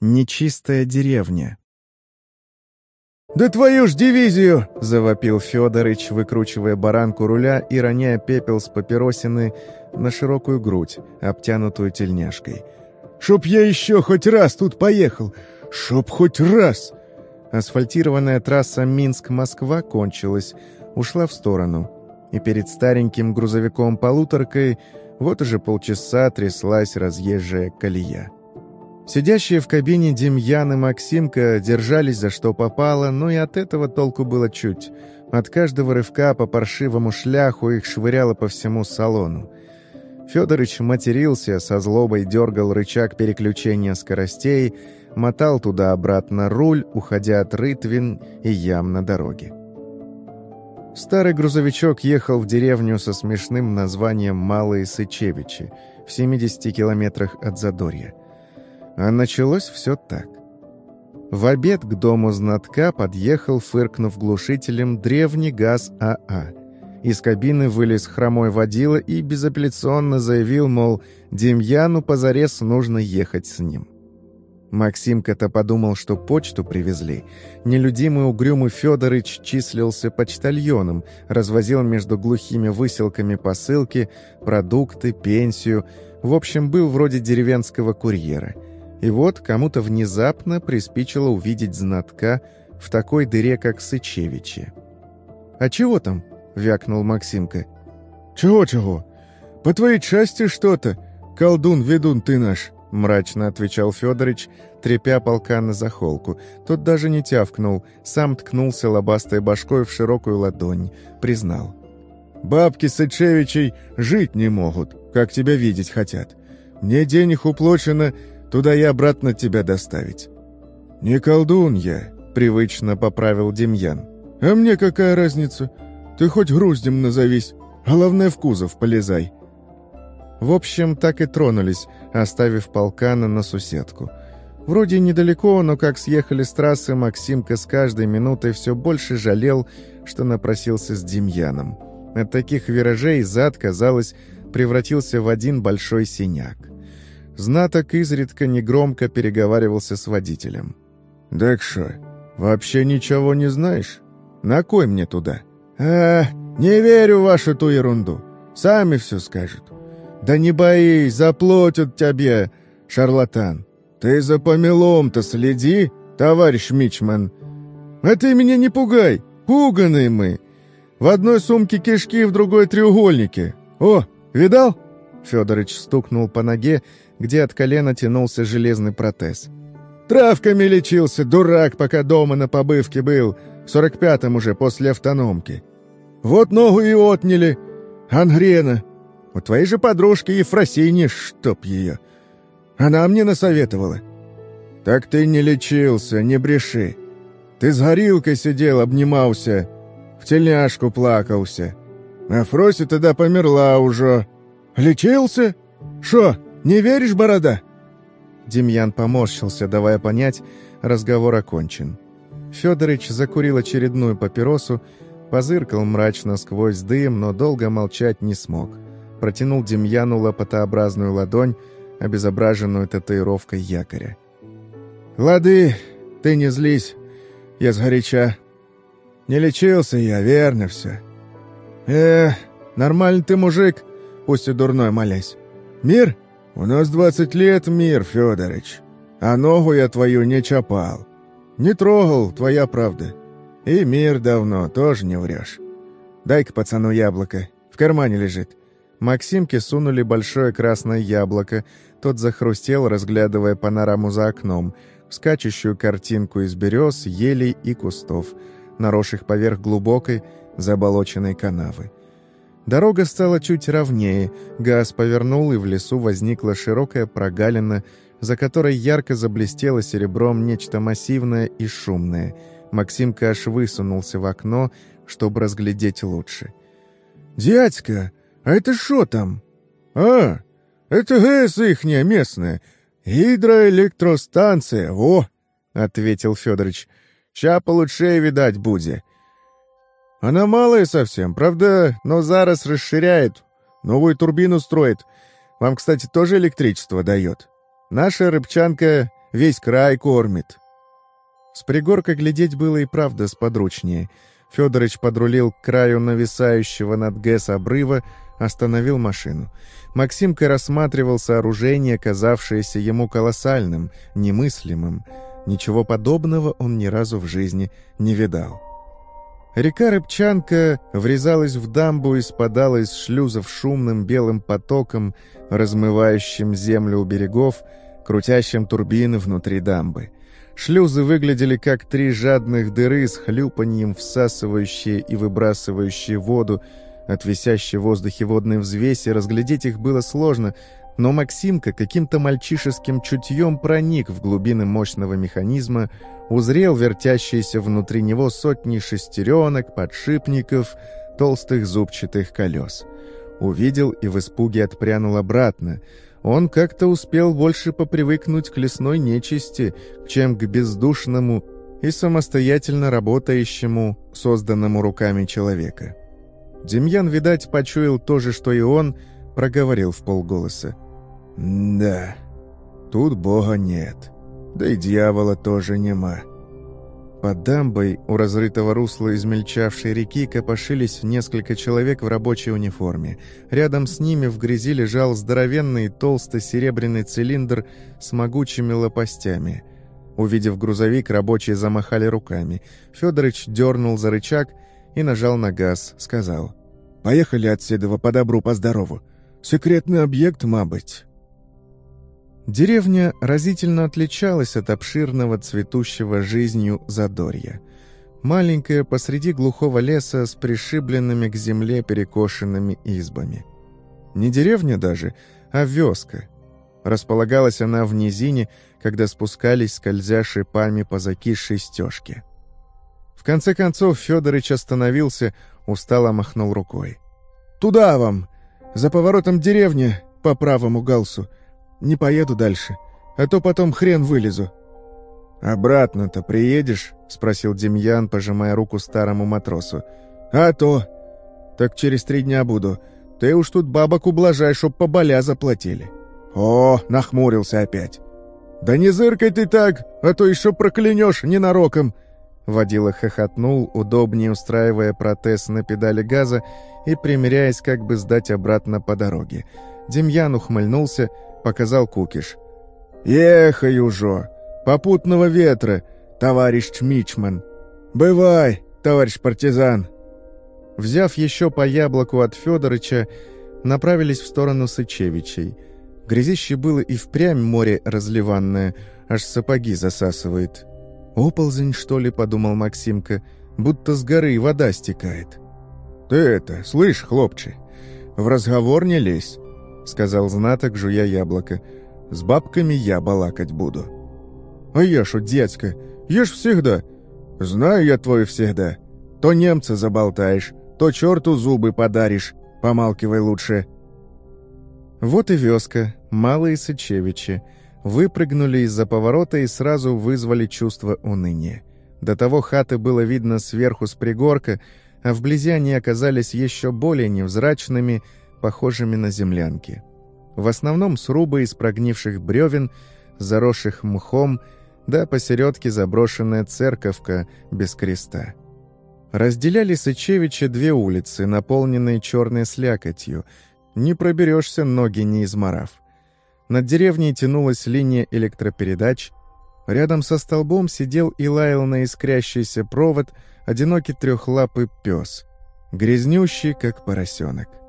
Нечистая деревня. «Да твою ж дивизию!» — завопил Федорыч, выкручивая баранку руля и роняя пепел с папиросины на широкую грудь, обтянутую тельняшкой. «Чтоб я еще хоть раз тут поехал! Чтоб хоть раз!» Асфальтированная трасса Минск-Москва кончилась, ушла в сторону, и перед стареньким грузовиком-полуторкой вот уже полчаса тряслась разъезжая колея. Сидящие в кабине Демьян и Максимка держались за что попало, но и от этого толку было чуть. От каждого рывка по паршивому шляху их швыряло по всему салону. Федорыч матерился, со злобой дергал рычаг переключения скоростей, мотал туда-обратно руль, уходя от рытвин и ям на дороге. Старый грузовичок ехал в деревню со смешным названием Малые Сычевичи, в 70 километрах от Задорья. А началось все так. В обед к дому знатка подъехал, фыркнув глушителем, древний газ АА. Из кабины вылез хромой водила и безапелляционно заявил, мол, Демьяну позарез нужно ехать с ним. Максимка-то подумал, что почту привезли. Нелюдимый угрюмый Федорыч числился почтальоном, развозил между глухими выселками посылки, продукты, пенсию. В общем, был вроде деревенского курьера — и вот кому-то внезапно приспичило увидеть знатка в такой дыре, как Сычевичи. «А чего там?» — вякнул Максимка. «Чего-чего? По твоей части что-то, колдун-ведун ты наш!» — мрачно отвечал Федорович, трепя полка на захолку. Тот даже не тявкнул, сам ткнулся лобастой башкой в широкую ладонь, признал. «Бабки Сычевичей жить не могут, как тебя видеть хотят. Мне денег уплочено, Туда и обратно тебя доставить». «Не колдун я», — привычно поправил Демьян. «А мне какая разница? Ты хоть груздем назовись. Главное, в кузов полезай». В общем, так и тронулись, оставив полкана на суседку. Вроде недалеко, но как съехали с трассы, Максимка с каждой минутой все больше жалел, что напросился с Демьяном. От таких виражей зад, казалось, превратился в один большой синяк. Знаток изредка негромко переговаривался с водителем. «Так что, вообще ничего не знаешь? На кой мне туда?» «А, не верю в вашу ту ерунду. Сами все скажут. Да не боись, заплатят тебе, шарлатан. Ты за помелом-то следи, товарищ Мичман. А ты меня не пугай, пуганые мы. В одной сумке кишки, в другой треугольнике. О, видал?» Федорович стукнул по ноге, где от колена тянулся железный протез. «Травками лечился, дурак, пока дома на побывке был, в сорок пятом уже, после автономки. Вот ногу и отняли. Ангрена. У твоей же подружки Ефросиньи, чтоб ее. Она мне насоветовала. Так ты не лечился, не бреши. Ты с горилкой сидел, обнимался, в тельняшку плакался. А Фрося тогда померла уже. Лечился? Шо, не веришь, борода?» Демьян поморщился, давая понять, разговор окончен. Федорыч закурил очередную папиросу, позыркал мрачно сквозь дым, но долго молчать не смог. Протянул Демьяну лопатообразную ладонь, обезображенную татуировкой якоря. «Лады, ты не злись, я сгоряча. Не лечился я, верно все. Э, нормальный ты мужик, пусть и дурной молясь. Мир?» «У нас двадцать лет мир, Федорович, а ногу я твою не чапал. Не трогал, твоя правда. И мир давно, тоже не врешь. Дай-ка пацану яблоко, в кармане лежит». Максимке сунули большое красное яблоко, тот захрустел, разглядывая панораму за окном, скачущую картинку из берез, елей и кустов, наросших поверх глубокой, заболоченной канавы. Дорога стала чуть ровнее, газ повернул, и в лесу возникла широкая прогалина, за которой ярко заблестело серебром нечто массивное и шумное. Максимка аж высунулся в окно, чтобы разглядеть лучше. «Дядька, а это что там?» «А, это ГЭС ихняя местная, гидроэлектростанция, во!» — ответил Федорович. «Ща получше видать будет. Она малая совсем, правда, но зараз расширяет. Новую турбину строит. Вам, кстати, тоже электричество дает. Наша рыбчанка весь край кормит». С пригорка глядеть было и правда сподручнее. Федорович подрулил к краю нависающего над ГЭС обрыва, остановил машину. Максимка рассматривал сооружение, казавшееся ему колоссальным, немыслимым. Ничего подобного он ни разу в жизни не видал. Река Рыбчанка врезалась в дамбу и спадала из шлюзов шумным белым потоком, размывающим землю у берегов, крутящим турбины внутри дамбы. Шлюзы выглядели как три жадных дыры с хлюпаньем, всасывающие и выбрасывающие воду, от висящей в воздухе водной взвеси разглядеть их было сложно, но Максимка каким-то мальчишеским чутьем проник в глубины мощного механизма, узрел вертящиеся внутри него сотни шестеренок, подшипников, толстых зубчатых колес. Увидел и в испуге отпрянул обратно. Он как-то успел больше попривыкнуть к лесной нечисти, чем к бездушному и самостоятельно работающему, созданному руками человека. Демьян, видать, почуял то же, что и он, проговорил в полголоса. «Да, тут Бога нет, да и дьявола тоже нема». Под дамбой у разрытого русла измельчавшей реки копошились несколько человек в рабочей униформе. Рядом с ними в грязи лежал здоровенный толстый серебряный цилиндр с могучими лопастями. Увидев грузовик, рабочие замахали руками. Федорович дернул за рычаг — и нажал на газ, сказал. «Поехали от Седова по добру, по здорову. Секретный объект, мабыть». Деревня разительно отличалась от обширного цветущего жизнью Задорья. Маленькая посреди глухого леса с пришибленными к земле перекошенными избами. Не деревня даже, а вёска. Располагалась она в низине, когда спускались, скользя шипами по закисшей стежке. В конце концов Федорович остановился, устало махнул рукой. «Туда вам! За поворотом деревни, по правому галсу. Не поеду дальше, а то потом хрен вылезу». «Обратно-то приедешь?» — спросил Демьян, пожимая руку старому матросу. «А то!» «Так через три дня буду. Ты уж тут бабок ублажай, чтоб по боля заплатили». «О!» — нахмурился опять. «Да не зыркай ты так, а то еще проклянешь ненароком!» Водила хохотнул, удобнее устраивая протез на педали газа и примеряясь как бы сдать обратно по дороге. Демьян ухмыльнулся, показал кукиш. «Ехай уже! Попутного ветра, товарищ Мичман! Бывай, товарищ партизан!» Взяв еще по яблоку от Федорыча, направились в сторону Сычевичей. Грязище было и впрямь море разливанное, аж сапоги засасывает. «Оползень, что ли?» — подумал Максимка. «Будто с горы вода стекает». «Ты это, слышь, хлопче, в разговор не лезь», — сказал знаток, жуя яблоко. «С бабками я балакать буду». «А я шо, дядька, ешь всегда». «Знаю я твой всегда. То немца заболтаешь, то черту зубы подаришь. Помалкивай лучше». Вот и вёска, малые Сычевичи — выпрыгнули из-за поворота и сразу вызвали чувство уныния. До того хаты было видно сверху с пригорка, а вблизи они оказались еще более невзрачными, похожими на землянки. В основном срубы из прогнивших бревен, заросших мхом, да посередке заброшенная церковка без креста. Разделяли Сычевича две улицы, наполненные черной слякотью. Не проберешься, ноги не изморав. Над деревней тянулась линия электропередач. Рядом со столбом сидел и лаял на искрящийся провод одинокий трехлапый пес, грязнющий, как поросенок.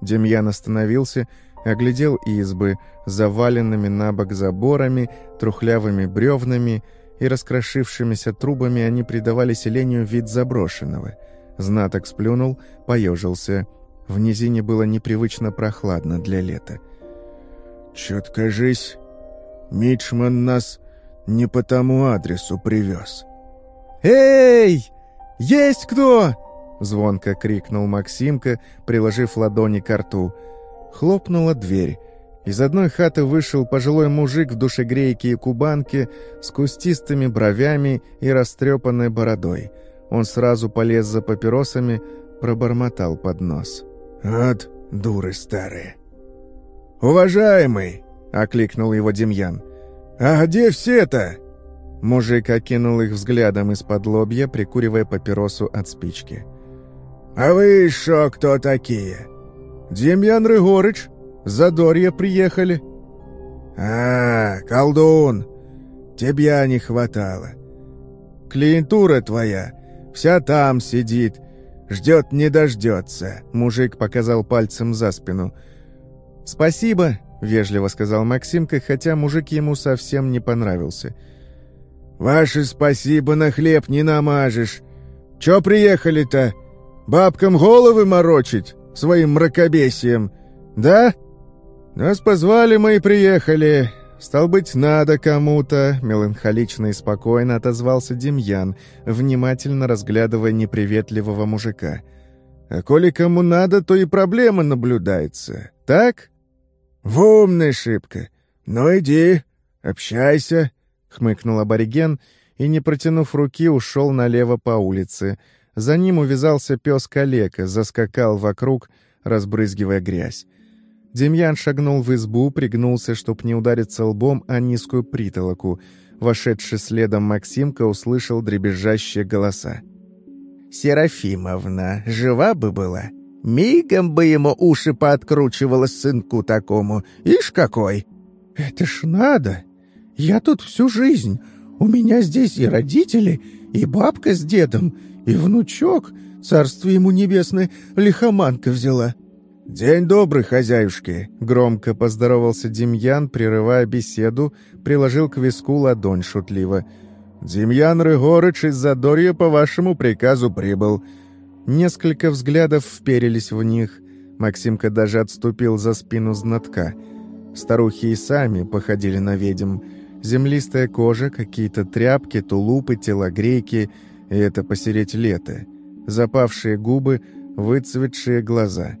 Демьян остановился, оглядел избы, заваленными на бок заборами, трухлявыми бревнами и раскрошившимися трубами они придавали селению вид заброшенного. Знаток сплюнул, поежился. В низине было непривычно прохладно для лета. «Чё-то, кажись, Мичман нас не по тому адресу привез». «Эй! Есть кто?» — звонко крикнул Максимка, приложив ладони к рту. Хлопнула дверь. Из одной хаты вышел пожилой мужик в душегрейке и кубанке с кустистыми бровями и растрепанной бородой. Он сразу полез за папиросами, пробормотал под нос. «От дуры старые!» «Уважаемый!» — окликнул его Демьян. «А где все-то?» Мужик окинул их взглядом из-под лобья, прикуривая папиросу от спички. «А вы шо кто такие?» «Демьян Рыгорыч, Задорье приехали». «А, колдун, тебя не хватало. Клиентура твоя вся там сидит, ждет не дождется», — мужик показал пальцем за спину. «Спасибо», — вежливо сказал Максимка, хотя мужик ему совсем не понравился. «Ваше спасибо на хлеб не намажешь. Чё приехали-то? Бабкам головы морочить своим мракобесием, да?» «Нас позвали, мы и приехали. Стал быть, надо кому-то», — меланхолично и спокойно отозвался Демьян, внимательно разглядывая неприветливого мужика. «А коли кому надо, то и проблема наблюдается. Так?» «В умной шибко. Ну иди, общайся», — хмыкнул абориген и, не протянув руки, ушел налево по улице. За ним увязался пес калека, заскакал вокруг, разбрызгивая грязь. Демьян шагнул в избу, пригнулся, чтоб не удариться лбом о низкую притолоку. Вошедший следом Максимка услышал дребезжащие голоса. «Серафимовна, жива бы была!» Мигом бы ему уши пооткручивала сынку такому. Ишь какой!» «Это ж надо! Я тут всю жизнь. У меня здесь и родители, и бабка с дедом, и внучок, царство ему небесное, лихоманка взяла». «День добрый, хозяюшки!» — громко поздоровался Демьян, прерывая беседу, приложил к виску ладонь шутливо. «Демьян Рыгорыч из Задорья по вашему приказу прибыл. Несколько взглядов вперились в них. Максимка даже отступил за спину знатка. Старухи и сами походили на ведьм. Землистая кожа, какие-то тряпки, тулупы, телогрейки, и это посереть лето. Запавшие губы, выцветшие глаза.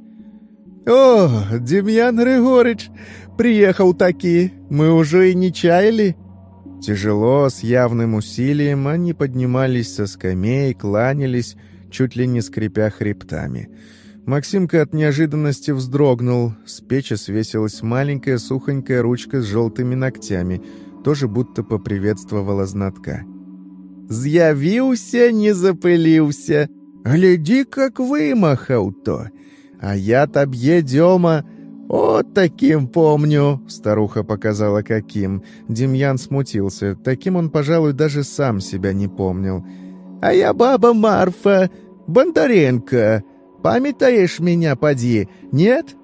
«О, Демьян Григорьевич, приехал таки, мы уже и не чаяли?» Тяжело, с явным усилием, они поднимались со скамей, кланялись, чуть ли не скрипя хребтами. Максимка от неожиданности вздрогнул. С печи свесилась маленькая сухонькая ручка с желтыми ногтями, тоже будто поприветствовала знатка. «З'явился, не запылился. Гляди, как вымахал-то. А я таб'е Дема, вот таким помню!» Старуха показала, каким. Демьян смутился. Таким он, пожалуй, даже сам себя не помнил. А я баба Марфа, Бондаренко. Памятаешь меня, поди, нет?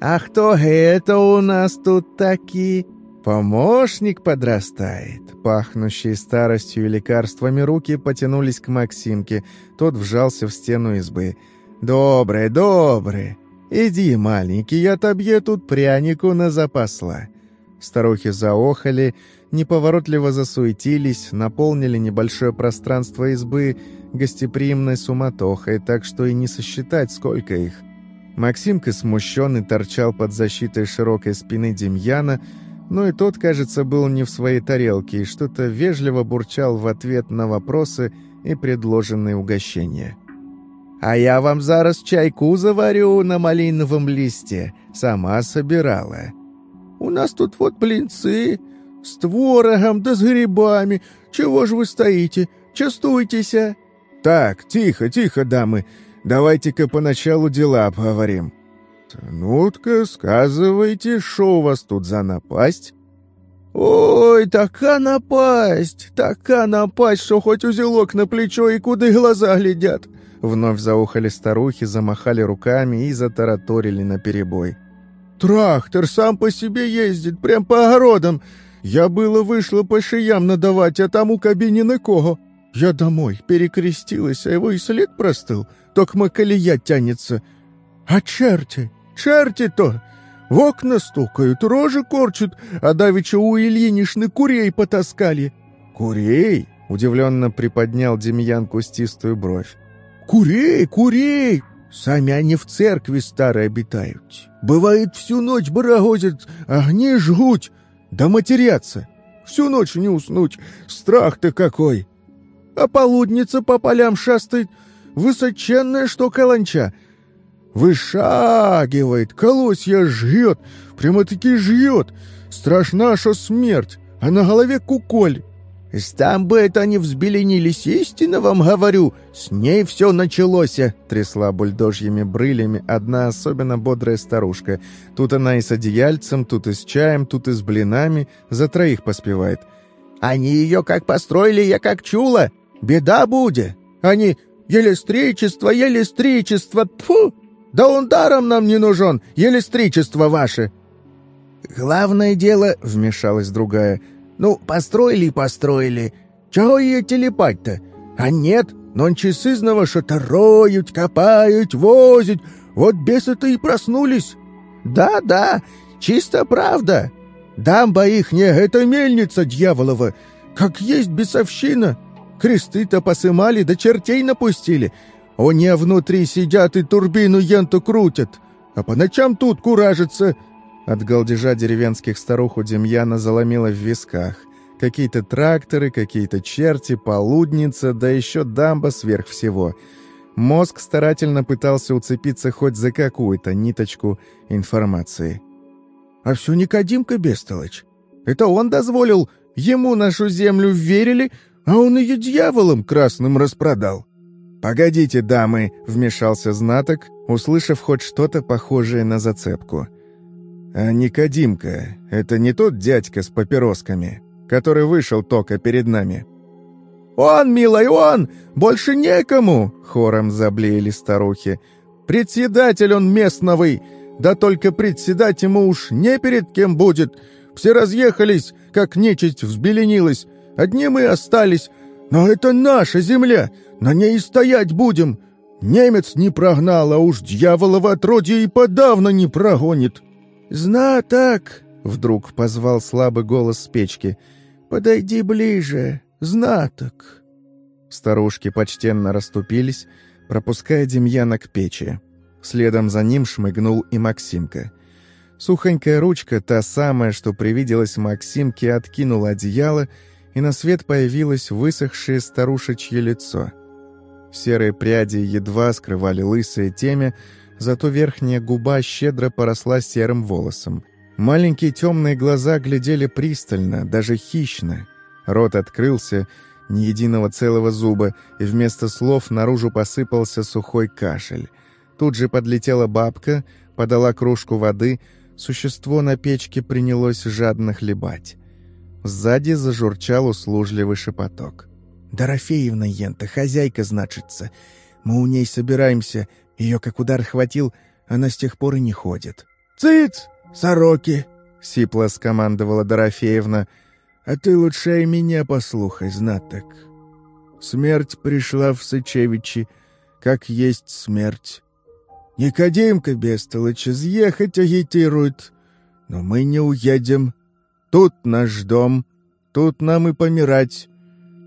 А кто это у нас тут такие? Помощник подрастает. Пахнущие старостью и лекарствами руки потянулись к Максимке. Тот вжался в стену избы. «Добрый, добрый. Иди, маленький, я тобье тут прянику на запасла». Старухи заохали, неповоротливо засуетились, наполнили небольшое пространство избы гостеприимной суматохой, так что и не сосчитать, сколько их. Максимка смущенный торчал под защитой широкой спины Демьяна, но и тот, кажется, был не в своей тарелке и что-то вежливо бурчал в ответ на вопросы и предложенные угощения. «А я вам зараз чайку заварю на малиновом листе. Сама собирала. У нас тут вот блинцы, с творогом да с грибами. Чего ж вы стоите? Частуйтесь!» «Так, тихо, тихо, дамы. Давайте-ка поначалу дела обговорим». «Ну-ка, сказывайте, что у вас тут за напасть?» «Ой, така напасть, така напасть, что хоть узелок на плечо и куда глаза глядят!» Вновь заухали старухи, замахали руками и затараторили наперебой. «Трактор сам по себе ездит, прям по огородам. Я было вышла по шиям надавать, а там у кабине никого. Я домой перекрестилась, а его и след простыл. Токма колея тянется. А черти, черти-то! В окна стукают, рожи корчат, а давеча у Ильинишны курей потаскали. «Курей?» — удивленно приподнял Демьян кустистую бровь. «Курей, курей! Сами они в церкви старой обитают. Бывает, всю ночь барагозят, огни жгут, да матерятся. Всю ночь не уснуть. Страх-то какой! А полудница по полям шастает. Высоченная, что каланча. Вышагивает, колосья жгет. Прямо-таки жгет. Страшна, что смерть. а на голове куколь. «Там бы это они взбеленились, истинно вам говорю, с ней все началось!» Трясла бульдожьими брылями одна особенно бодрая старушка. Тут она и с одеяльцем, тут и с чаем, тут и с блинами, за троих поспевает. «Они ее как построили, я как чула! Беда будет! Они елестричество, елестричество, тьфу! Да он даром нам не нужен, елестричество ваше!» «Главное дело», — вмешалась другая, — ну, построили и построили. Чего ее телепать-то? А нет, но часызного что-то роют, копают, возят. Вот бесы-то и проснулись. Да-да, чисто правда. Дамба ихняя — это мельница дьяволова. Как есть бесовщина. Кресты-то посымали, да чертей напустили. Они внутри сидят и турбину енту крутят. А по ночам тут куражатся — от галдежа деревенских старух у Демьяна заломило в висках. Какие-то тракторы, какие-то черти, полудница, да еще дамба сверх всего. Мозг старательно пытался уцепиться хоть за какую-то ниточку информации. «А все Никодимка Бестолочь. Это он дозволил. Ему нашу землю верили, а он ее дьяволом красным распродал». «Погодите, дамы», — вмешался знаток, услышав хоть что-то похожее на зацепку — «А Никодимка — это не тот дядька с папиросками, который вышел только перед нами?» «Он, милый, он! Больше некому!» — хором заблеяли старухи. «Председатель он местновый! Да только председать ему уж не перед кем будет! Все разъехались, как нечисть взбеленилась. Одни мы остались. Но это наша земля! На ней стоять будем! Немец не прогнал, а уж дьяволово отродье и подавно не прогонит!» «Знаток!» — вдруг позвал слабый голос с печки. «Подойди ближе, знаток!» Старушки почтенно расступились, пропуская Демьяна к печи. Следом за ним шмыгнул и Максимка. Сухонькая ручка, та самая, что привиделась Максимке, откинула одеяло, и на свет появилось высохшее старушечье лицо. Серые пряди едва скрывали лысое темя, зато верхняя губа щедро поросла серым волосом. Маленькие темные глаза глядели пристально, даже хищно. Рот открылся, ни единого целого зуба, и вместо слов наружу посыпался сухой кашель. Тут же подлетела бабка, подала кружку воды, существо на печке принялось жадно хлебать. Сзади зажурчал услужливый шепоток. «Дорофеевна Ента, хозяйка, значится. Мы у ней собираемся, ее как удар хватил, она с тех пор и не ходит. «Цыц! Сороки!» — сипло скомандовала Дорофеевна. «А ты лучше и меня послухай, знаток. Смерть пришла в Сычевичи, как есть смерть. Никодимка, бестолочь, съехать агитирует, но мы не уедем. Тут наш дом, тут нам и помирать.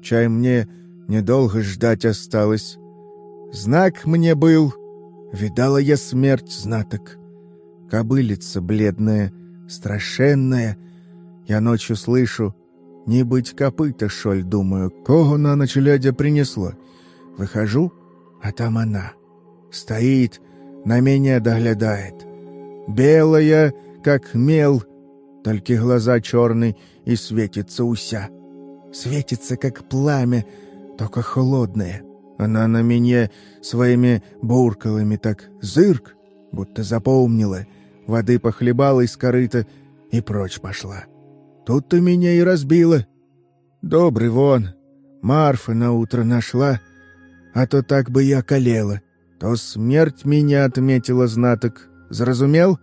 Чай мне недолго ждать осталось. Знак мне был — Видала я смерть знаток. Кобылица бледная, страшенная. Я ночью слышу, не быть копыта, шоль, думаю, кого на ночь глядя принесло. Выхожу, а там она. Стоит, на меня доглядает. Белая, как мел, только глаза черные и светится уся. Светится, как пламя, только холодное. Она на меня своими буркалами так зырк, будто запомнила, воды похлебала из корыта и прочь пошла. Тут-то меня и разбила. Добрый вон, Марфа на утро нашла, а то так бы я колела. То смерть меня отметила знаток. Заразумел?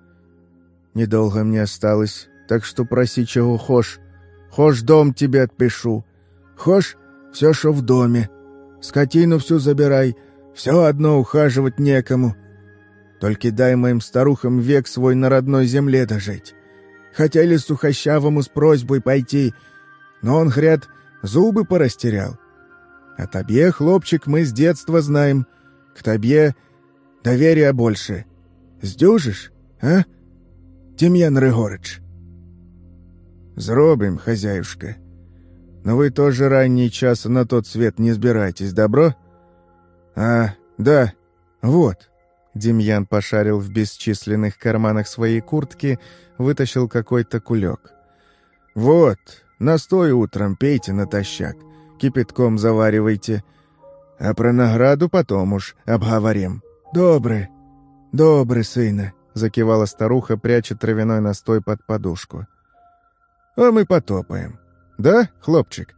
Недолго мне осталось, так что проси, чего хошь. Хошь дом тебе отпишу. Хошь все, что в доме. Скотину всю забирай, все одно ухаживать некому. Только дай моим старухам век свой на родной земле дожить. Хотели сухощавому с просьбой пойти, но он, гряд, зубы порастерял. А тебе, хлопчик, мы с детства знаем. К тебе доверия больше. Сдюжишь, а, Демьян Рыгорыч? Зробим, хозяюшка. Но вы тоже ранний час на тот свет не сбирайтесь, добро? А, да, вот. Демьян пошарил в бесчисленных карманах своей куртки, вытащил какой-то кулек. Вот, Настой утром пейте натощак, кипятком заваривайте. А про награду потом уж обговорим. Добрый, добрый сына», — закивала старуха, пряча травяной настой под подушку. «А мы потопаем. Да, хлопчик?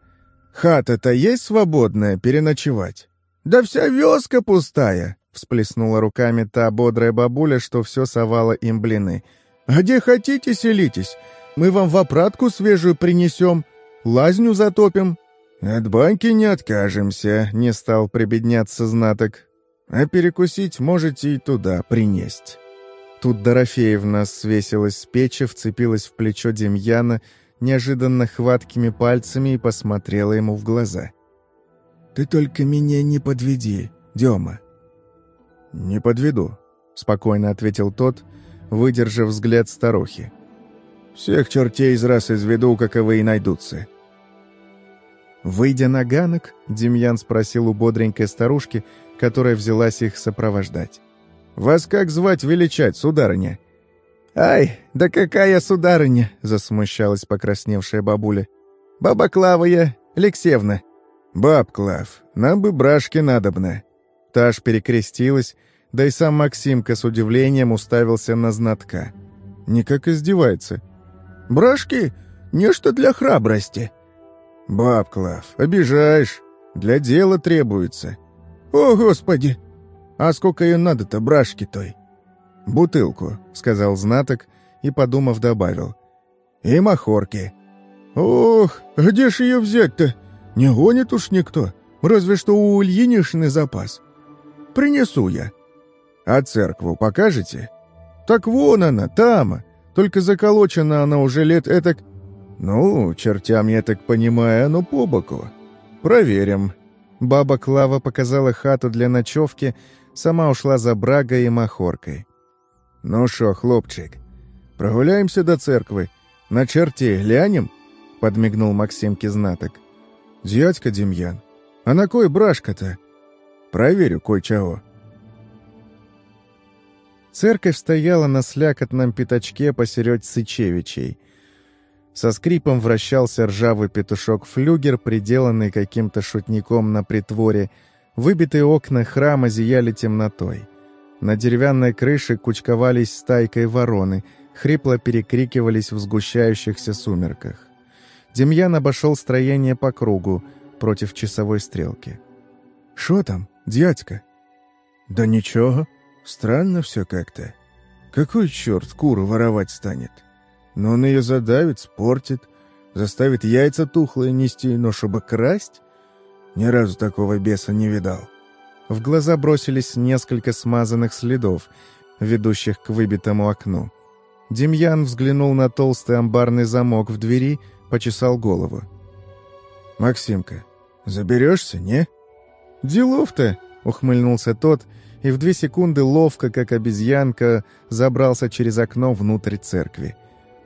Хата-то есть свободная переночевать?» «Да вся вёска пустая!» — всплеснула руками та бодрая бабуля, что все совала им блины. «Где хотите, селитесь. Мы вам в опратку свежую принесем, лазню затопим». «От баньки не откажемся», — не стал прибедняться знаток. «А перекусить можете и туда принесть». Тут Дорофеевна свесилась с печи, вцепилась в плечо Демьяна неожиданно хваткими пальцами и посмотрела ему в глаза. «Ты только меня не подведи, Дема». «Не подведу», — спокойно ответил тот, выдержав взгляд старухи. «Всех чертей из раз изведу, каковы и найдутся». Выйдя на ганок, Демьян спросил у бодренькой старушки, которая взялась их сопровождать. «Вас как звать величать, сударыня?» «Ай, да какая сударыня!» — засмущалась покрасневшая бабуля. «Баба Клава я, Алексеевна». «Баб Клав, нам бы брашки надобно». Таш перекрестилась, да и сам Максимка с удивлением уставился на знатка. Никак издевается. «Брашки? Нечто для храбрости». «Баб Клав, обижаешь. Для дела требуется». «О, Господи! А сколько ее надо-то, брашки той?» «Бутылку», — сказал знаток и, подумав, добавил. «И махорки». «Ох, где ж ее взять-то? Не гонит уж никто. Разве что у Ильинишны запас. Принесу я». «А церкву покажете?» «Так вон она, там. Только заколочена она уже лет этак...» «Ну, чертям, я так понимаю, оно по боку. Проверим». Баба Клава показала хату для ночевки, сама ушла за брагой и махоркой. «Ну шо, хлопчик, прогуляемся до церкви. На черте глянем?» — подмигнул Максимке знаток. «Дядька Демьян, а на кой брашка-то?» «Проверю кое-чего». Церковь стояла на слякотном пятачке посеред Сычевичей. Со скрипом вращался ржавый петушок-флюгер, приделанный каким-то шутником на притворе. Выбитые окна храма зияли темнотой. На деревянной крыше кучковались стайкой вороны, хрипло перекрикивались в сгущающихся сумерках. Демьян обошел строение по кругу, против часовой стрелки. «Шо там, дядька?» «Да ничего. Странно все как-то. Какой черт куру воровать станет? Но он ее задавит, спортит, заставит яйца тухлые нести, но чтобы красть? Ни разу такого беса не видал. В глаза бросились несколько смазанных следов, ведущих к выбитому окну. Демьян взглянул на толстый амбарный замок в двери, почесал голову. «Максимка, заберешься, не?» «Делов-то!» — ухмыльнулся тот, и в две секунды ловко, как обезьянка, забрался через окно внутрь церкви.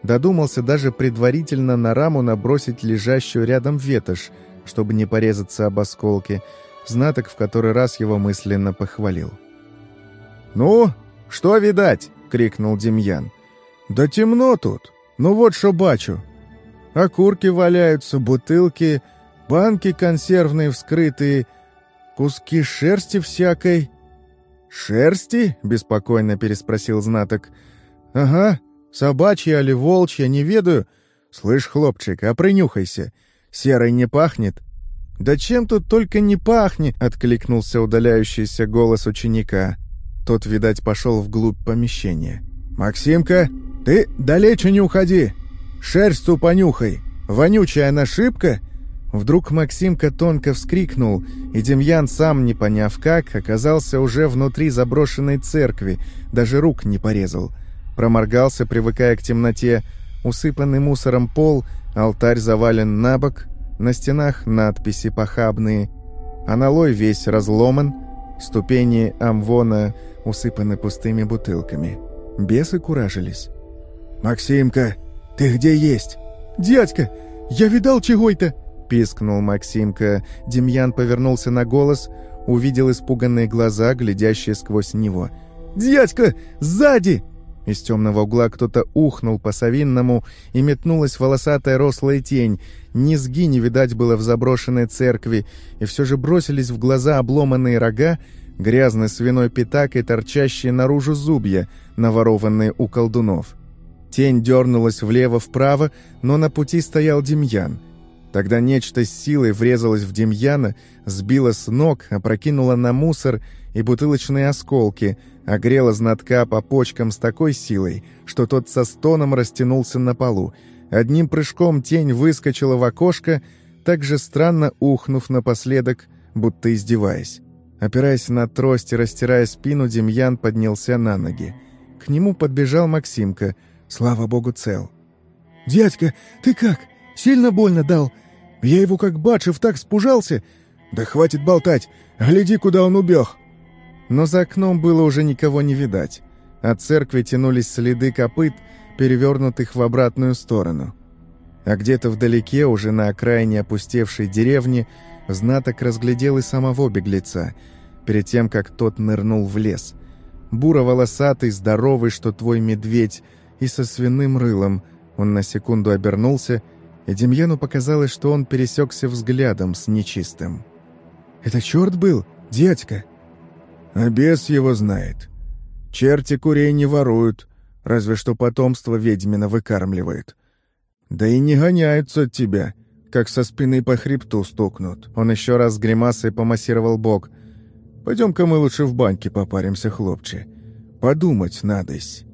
Додумался даже предварительно на раму набросить лежащую рядом ветошь, чтобы не порезаться об осколки — Знаток в который раз его мысленно похвалил. «Ну, что видать?» — крикнул Демьян. «Да темно тут. Ну вот что бачу. Окурки валяются, бутылки, банки консервные вскрытые, куски шерсти всякой». «Шерсти?» — беспокойно переспросил знаток. «Ага, собачья или волчья, не ведаю. Слышь, хлопчик, а принюхайся. Серой не пахнет?» «Да чем тут только не пахнет!» — откликнулся удаляющийся голос ученика. Тот, видать, пошел вглубь помещения. «Максимка, ты далече не уходи! Шерстью понюхай! Вонючая она шибка!» Вдруг Максимка тонко вскрикнул, и Демьян, сам не поняв как, оказался уже внутри заброшенной церкви, даже рук не порезал. Проморгался, привыкая к темноте, усыпанный мусором пол, алтарь завален на бок — на стенах надписи похабные. Аналой весь разломан, ступени амвона усыпаны пустыми бутылками. Бесы куражились. «Максимка, ты где есть?» «Дядька, я видал чего-то!» Пискнул Максимка. Демьян повернулся на голос, увидел испуганные глаза, глядящие сквозь него. «Дядька, сзади!» Из темного угла кто-то ухнул по совинному, и метнулась волосатая рослая тень. Низги не видать было в заброшенной церкви, и все же бросились в глаза обломанные рога, грязный свиной пятак и торчащие наружу зубья, наворованные у колдунов. Тень дернулась влево-вправо, но на пути стоял Демьян. Тогда нечто с силой врезалось в Демьяна, сбило с ног, опрокинуло на мусор и бутылочные осколки, огрела знатка по почкам с такой силой, что тот со стоном растянулся на полу. Одним прыжком тень выскочила в окошко, так же странно ухнув напоследок, будто издеваясь. Опираясь на трость и растирая спину, Демьян поднялся на ноги. К нему подбежал Максимка, слава богу, цел. «Дядька, ты как? Сильно больно дал? Я его как бачив так спужался. Да хватит болтать, гляди, куда он убег!» Но за окном было уже никого не видать. От церкви тянулись следы копыт, перевернутых в обратную сторону. А где-то вдалеке, уже на окраине опустевшей деревни, знаток разглядел и самого беглеца, перед тем, как тот нырнул в лес. Буро-волосатый, здоровый, что твой медведь, и со свиным рылом. Он на секунду обернулся, и Демьяну показалось, что он пересекся взглядом с нечистым. «Это черт был, дядька?» А бес его знает. Черти курей не воруют, разве что потомство ведьмина выкармливает. Да и не гоняются от тебя, как со спины по хребту стукнут. Он еще раз с гримасой помассировал бок. «Пойдем-ка мы лучше в баньке попаримся, хлопче. Подумать надось».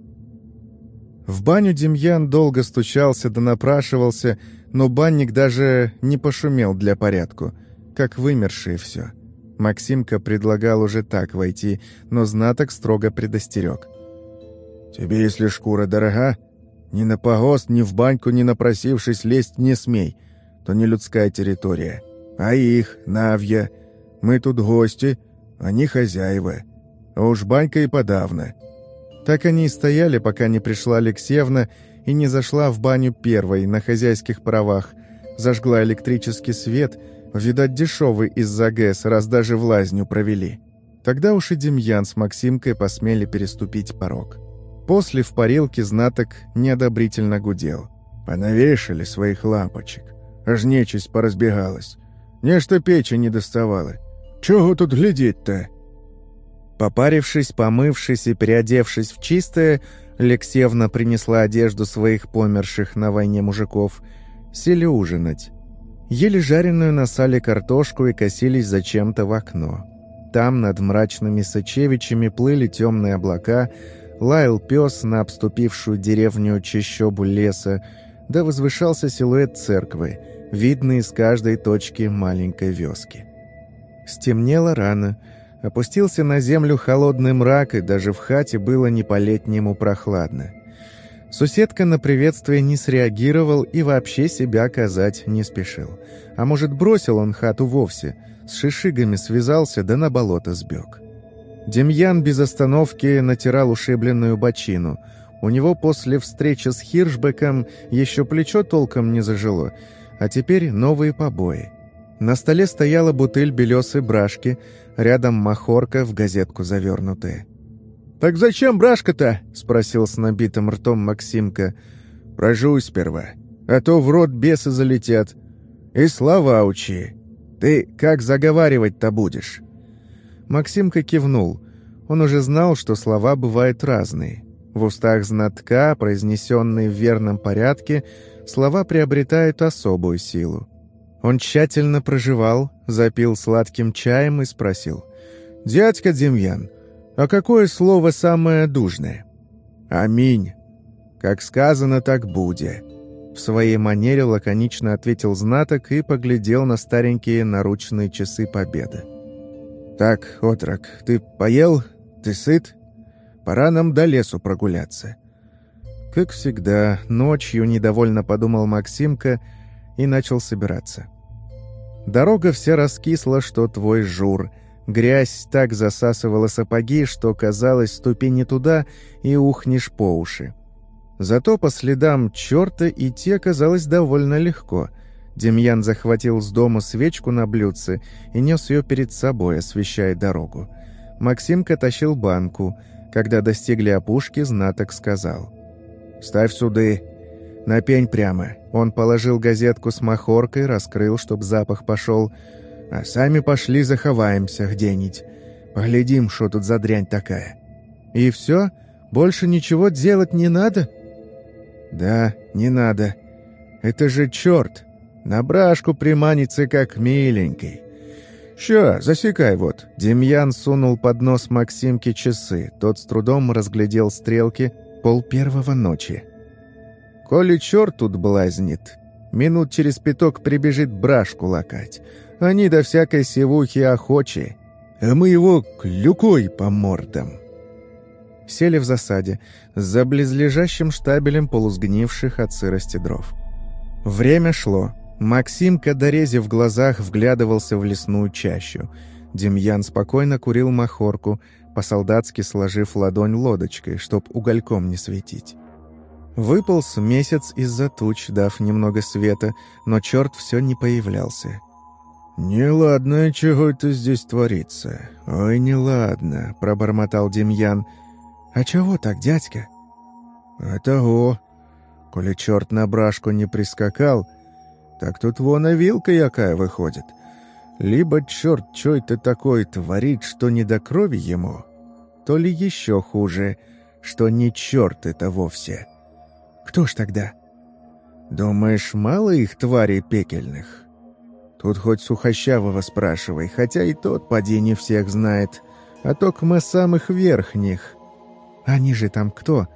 В баню Демьян долго стучался да напрашивался, но банник даже не пошумел для порядку, как вымерший все. Максимка предлагал уже так войти, но знаток строго предостерег. «Тебе, если шкура дорога, ни на погост, ни в баньку, ни напросившись лезть не смей. То не людская территория. А их, Навья. Мы тут гости, они хозяева. А уж банька и подавно». Так они и стояли, пока не пришла Алексеевна и не зашла в баню первой, на хозяйских правах, зажгла электрический свет — Видать, дешевый из-за ГЭС, раз даже в лазню провели. Тогда уж и Демьян с Максимкой посмели переступить порог. После в парилке знаток неодобрительно гудел. «Понавешали своих лампочек. Аж нечисть поразбегалась. Нечто печи не доставало. Чего тут глядеть-то?» Попарившись, помывшись и переодевшись в чистое, Алексеевна принесла одежду своих померших на войне мужиков. Сели ужинать. Ели жареную на сале картошку и косились зачем-то в окно. Там над мрачными сочевичами плыли темные облака, лаял пес на обступившую деревню чащобу леса, да возвышался силуэт церквы, видный с каждой точки маленькой вёски. Стемнело рано, опустился на землю холодный мрак, и даже в хате было не по-летнему прохладно. Суседка на приветствие не среагировал и вообще себя казать не спешил. А может, бросил он хату вовсе, с шишигами связался да на болото сбег. Демьян без остановки натирал ушибленную бочину. У него после встречи с Хиршбеком еще плечо толком не зажило, а теперь новые побои. На столе стояла бутыль белесой брашки, рядом махорка в газетку завернутая. «Так зачем брашка-то?» — спросил с набитым ртом Максимка. «Прожуй сперва, а то в рот бесы залетят. И слова учи. Ты как заговаривать-то будешь?» Максимка кивнул. Он уже знал, что слова бывают разные. В устах знатка, произнесенные в верном порядке, слова приобретают особую силу. Он тщательно проживал, запил сладким чаем и спросил. «Дядька Демьян, а какое слово самое дужное? Аминь. Как сказано, так будет. В своей манере лаконично ответил знаток и поглядел на старенькие наручные часы победы. «Так, отрок, ты поел? Ты сыт? Пора нам до лесу прогуляться». Как всегда, ночью недовольно подумал Максимка и начал собираться. Дорога вся раскисла, что твой жур — Грязь так засасывала сапоги, что казалось, ступени туда и ухнешь по уши. Зато по следам черта идти оказалось довольно легко. Демьян захватил с дома свечку на блюдце и нес ее перед собой, освещая дорогу. Максимка тащил банку. Когда достигли опушки, знаток сказал. «Ставь суды. На пень прямо». Он положил газетку с махоркой, раскрыл, чтоб запах пошел. «А сами пошли заховаемся где-нибудь. Поглядим, что тут за дрянь такая». «И все? Больше ничего делать не надо?» «Да, не надо. Это же черт. На брашку приманится, как миленький. «Ща, засекай вот». Демьян сунул под нос Максимке часы. Тот с трудом разглядел стрелки пол первого ночи. «Коли черт тут блазнит, минут через пяток прибежит брашку лакать. Они до всякой севухи охочи, а мы его клюкой по мордам». Сели в засаде, за близлежащим штабелем полусгнивших от сырости дров. Время шло. Максим, дорези в глазах, вглядывался в лесную чащу. Демьян спокойно курил махорку, по-солдатски сложив ладонь лодочкой, чтоб угольком не светить. Выполз месяц из-за туч, дав немного света, но черт все не появлялся. «Неладно, чего это здесь творится. Ой, неладно», — пробормотал Демьян. «А чего так, дядька?» «А того. Коли черт на брашку не прискакал, так тут вон и вилка якая выходит. Либо черт чё это такое творит, что не до крови ему, то ли еще хуже, что не черт это вовсе. Кто ж тогда? Думаешь, мало их тварей пекельных? Тут хоть Сухощавого спрашивай, хотя и тот поди не всех знает, а только мы самых верхних. Они же там кто?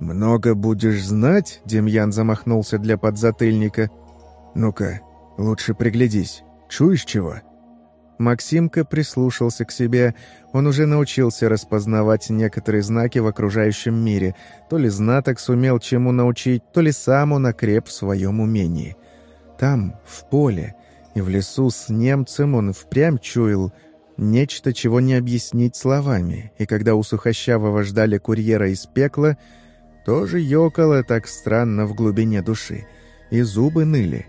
Много будешь знать, Демьян замахнулся для подзатыльника. «Ну-ка, лучше приглядись. Чуешь чего?» Максимка прислушался к себе. Он уже научился распознавать некоторые знаки в окружающем мире. То ли знаток сумел чему научить, то ли сам он окреп в своем умении. Там, в поле и в лесу с немцем он впрямь чуял нечто, чего не объяснить словами. И когда у Сухощавого ждали курьера из пекла, тоже ёкало так странно в глубине души. И зубы ныли.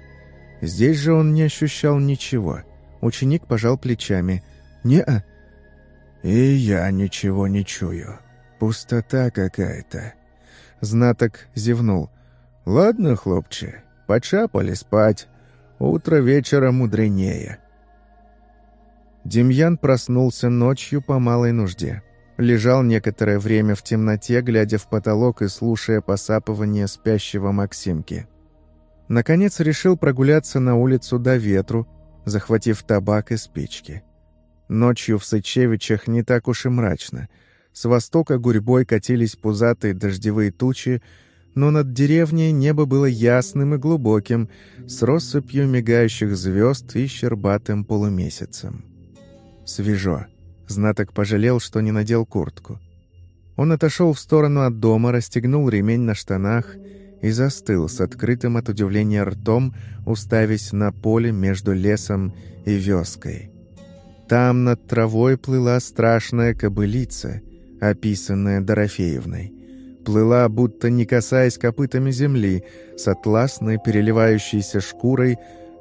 Здесь же он не ощущал ничего. Ученик пожал плечами. «Не-а». «И я ничего не чую. Пустота какая-то». Знаток зевнул. «Ладно, хлопче, почапали спать. Утро вечера мудренее». Демьян проснулся ночью по малой нужде. Лежал некоторое время в темноте, глядя в потолок и слушая посапывание спящего Максимки. Наконец решил прогуляться на улицу до ветру, захватив табак и спички. Ночью в Сычевичах не так уж и мрачно. С востока гурьбой катились пузатые дождевые тучи, но над деревней небо было ясным и глубоким, с россыпью мигающих звезд и щербатым полумесяцем. Свежо. Знаток пожалел, что не надел куртку. Он отошел в сторону от дома, расстегнул ремень на штанах и застыл с открытым от удивления ртом, уставясь на поле между лесом и вёской. Там над травой плыла страшная кобылица, описанная Дорофеевной. Плыла, будто не касаясь копытами земли, с атласной переливающейся шкурой,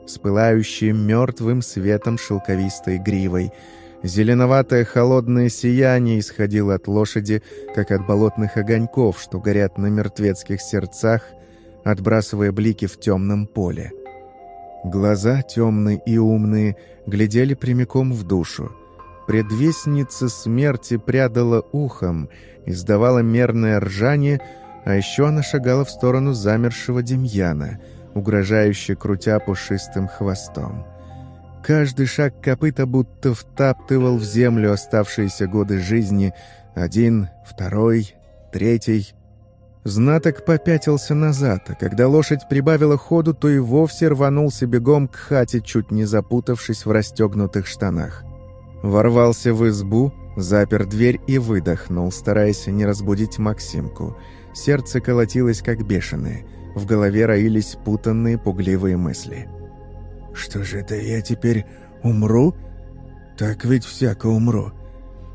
с пылающей мертвым светом шелковистой гривой — Зеленоватое холодное сияние исходило от лошади, как от болотных огоньков, что горят на мертвецких сердцах, отбрасывая блики в темном поле. Глаза, темные и умные, глядели прямиком в душу. Предвестница смерти прядала ухом, издавала мерное ржание, а еще она шагала в сторону замершего Демьяна, угрожающе крутя пушистым хвостом. Каждый шаг копыта будто втаптывал в землю оставшиеся годы жизни. Один, второй, третий. Знаток попятился назад, а когда лошадь прибавила ходу, то и вовсе рванулся бегом к хате, чуть не запутавшись в расстегнутых штанах. Ворвался в избу, запер дверь и выдохнул, стараясь не разбудить Максимку. Сердце колотилось, как бешеное. В голове роились путанные, пугливые мысли. Что же это я теперь умру? Так ведь всяко умру.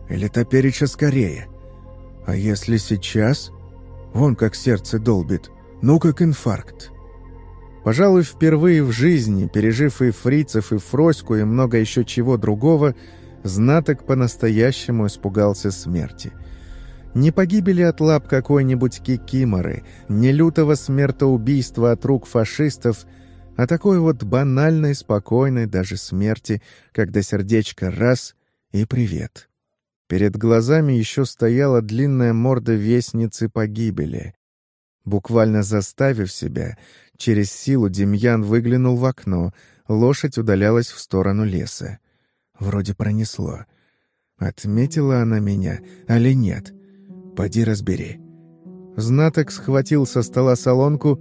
Или топереча скорее. А если сейчас? Вон как сердце долбит. Ну, как инфаркт. Пожалуй, впервые в жизни, пережив и фрицев, и фроську, и много еще чего другого, знаток по-настоящему испугался смерти. Не погибели от лап какой-нибудь кикиморы, не лютого смертоубийства от рук фашистов, а такой вот банальной, спокойной даже смерти, когда сердечко раз — и привет. Перед глазами еще стояла длинная морда вестницы погибели. Буквально заставив себя, через силу Демьян выглянул в окно, лошадь удалялась в сторону леса. Вроде пронесло. Отметила она меня, али нет? Поди разбери. Знаток схватил со стола солонку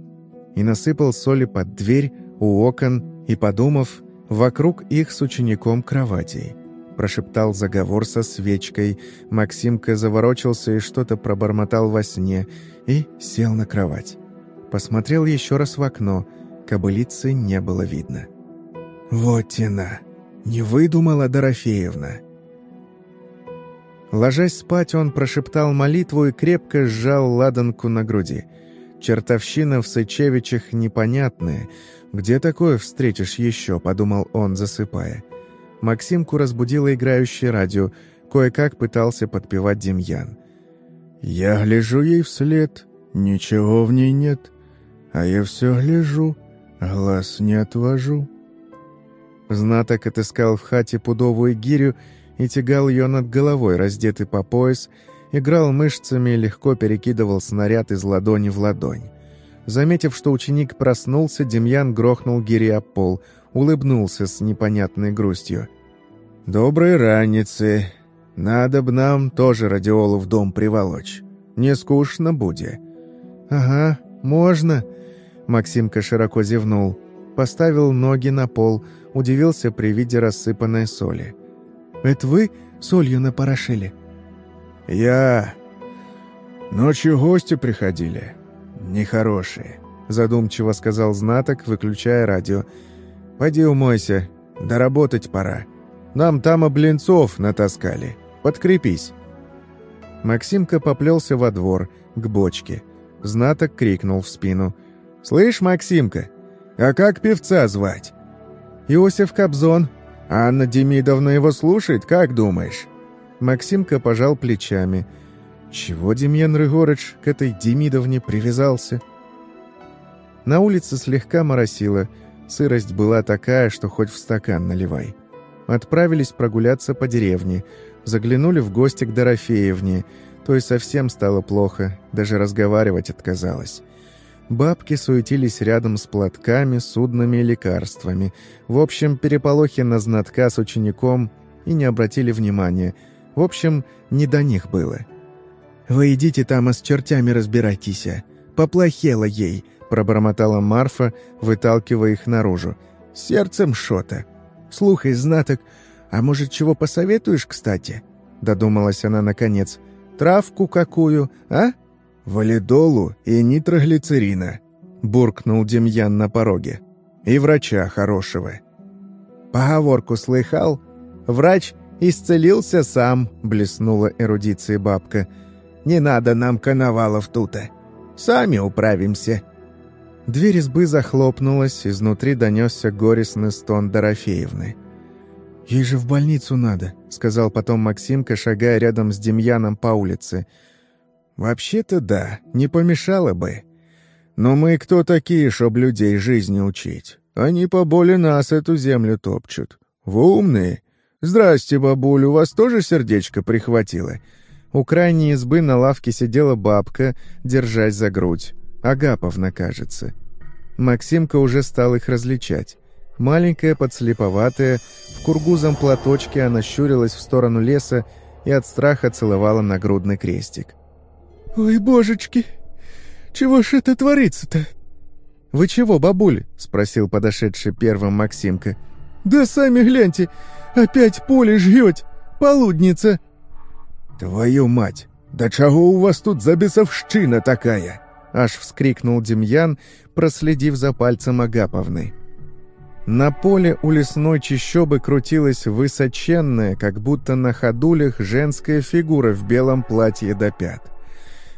и насыпал соли под дверь, у окон и, подумав, вокруг их с учеником кроватей прошептал заговор со свечкой. Максимка заворочился и что-то пробормотал во сне и сел на кровать. Посмотрел еще раз в окно. Кобылицы не было видно. «Вот тена! Не выдумала Дорофеевна!» Ложась спать, он прошептал молитву и крепко сжал ладанку на груди. «Чертовщина в Сычевичах непонятная. Где такое встретишь еще?» — подумал он, засыпая. Максимку разбудило играющее радио. Кое-как пытался подпевать Демьян. «Я гляжу ей вслед, ничего в ней нет, а я все гляжу, глаз не отвожу». Знаток отыскал в хате пудовую гирю и тягал ее над головой, раздетый по пояс, играл мышцами и легко перекидывал снаряд из ладони в ладонь. Заметив, что ученик проснулся, Демьян грохнул гири об пол, улыбнулся с непонятной грустью. «Доброй раницы. Надо б нам тоже радиолу в дом приволочь. Не скучно будет». «Ага, можно». Максимка широко зевнул, поставил ноги на пол, удивился при виде рассыпанной соли. «Это вы солью напорошили?» «Я... Ночью гости приходили. Нехорошие», — задумчиво сказал знаток, выключая радио. Пойди умойся, доработать пора. Нам там облинцов натаскали. Подкрепись». Максимка поплелся во двор, к бочке. Знаток крикнул в спину. «Слышь, Максимка, а как певца звать?» «Иосиф Кобзон. Анна Демидовна его слушает, как думаешь?» Максимка пожал плечами. «Чего Демьян Рыгорыч к этой Демидовне привязался?» На улице слегка моросило – Сырость была такая, что хоть в стакан наливай. Отправились прогуляться по деревне. Заглянули в гости к Дорофеевне. То и совсем стало плохо, даже разговаривать отказалась. Бабки суетились рядом с платками, суднами и лекарствами. В общем, переполохи на знатка с учеником и не обратили внимания. В общем, не до них было. «Вы идите там, а с чертями разбирайтесь. Поплохело ей», — пробормотала Марфа, выталкивая их наружу. «Сердцем шота. Слухай, знаток, а может, чего посоветуешь, кстати?» Додумалась она наконец. «Травку какую, а?» «Валидолу и нитроглицерина», — буркнул Демьян на пороге. «И врача хорошего». «Поговорку слыхал? Врач исцелился сам», — блеснула эрудиция бабка. «Не надо нам коновалов тута. Сами управимся». Дверь избы захлопнулась, изнутри донесся горестный стон Дорофеевны. «Ей же в больницу надо», — сказал потом Максимка, шагая рядом с Демьяном по улице. «Вообще-то да, не помешало бы. Но мы кто такие, чтоб людей жизни учить? Они поболе нас эту землю топчут. Вы умные. Здрасте, бабуль, у вас тоже сердечко прихватило?» У крайней избы на лавке сидела бабка, держась за грудь. Агаповна, кажется. Максимка уже стал их различать. Маленькая, подслеповатая, в кургузом платочке она щурилась в сторону леса и от страха целовала нагрудный крестик. «Ой, божечки, чего ж это творится-то?» «Вы чего, бабуль?» — спросил подошедший первым Максимка. «Да сами гляньте, опять поле жьете, полудница!» «Твою мать, да чего у вас тут за бесовщина такая?» аж вскрикнул Демьян, проследив за пальцем Агаповны. На поле у лесной чащобы крутилась высоченная, как будто на ходулях, женская фигура в белом платье до пят.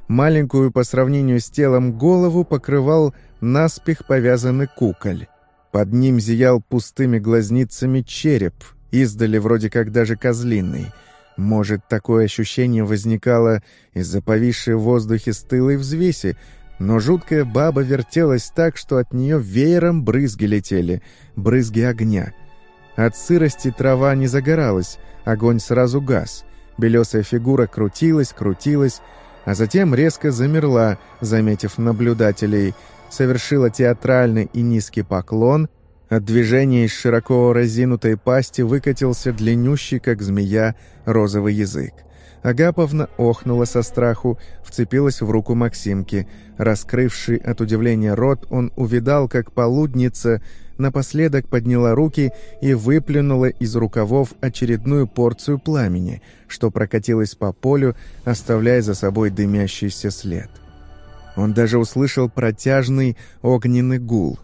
Маленькую по сравнению с телом голову покрывал наспех повязанный куколь. Под ним зиял пустыми глазницами череп, издали вроде как даже козлиный. Может, такое ощущение возникало из-за повисшей в воздухе стылой взвеси, но жуткая баба вертелась так, что от нее веером брызги летели, брызги огня. От сырости трава не загоралась, огонь сразу гас. Белесая фигура крутилась, крутилась, а затем резко замерла, заметив наблюдателей, совершила театральный и низкий поклон, от движения из широко разинутой пасти выкатился длиннющий, как змея, розовый язык. Агаповна охнула со страху, вцепилась в руку Максимки. Раскрывший от удивления рот, он увидал, как полудница напоследок подняла руки и выплюнула из рукавов очередную порцию пламени, что прокатилась по полю, оставляя за собой дымящийся след. Он даже услышал протяжный огненный гул.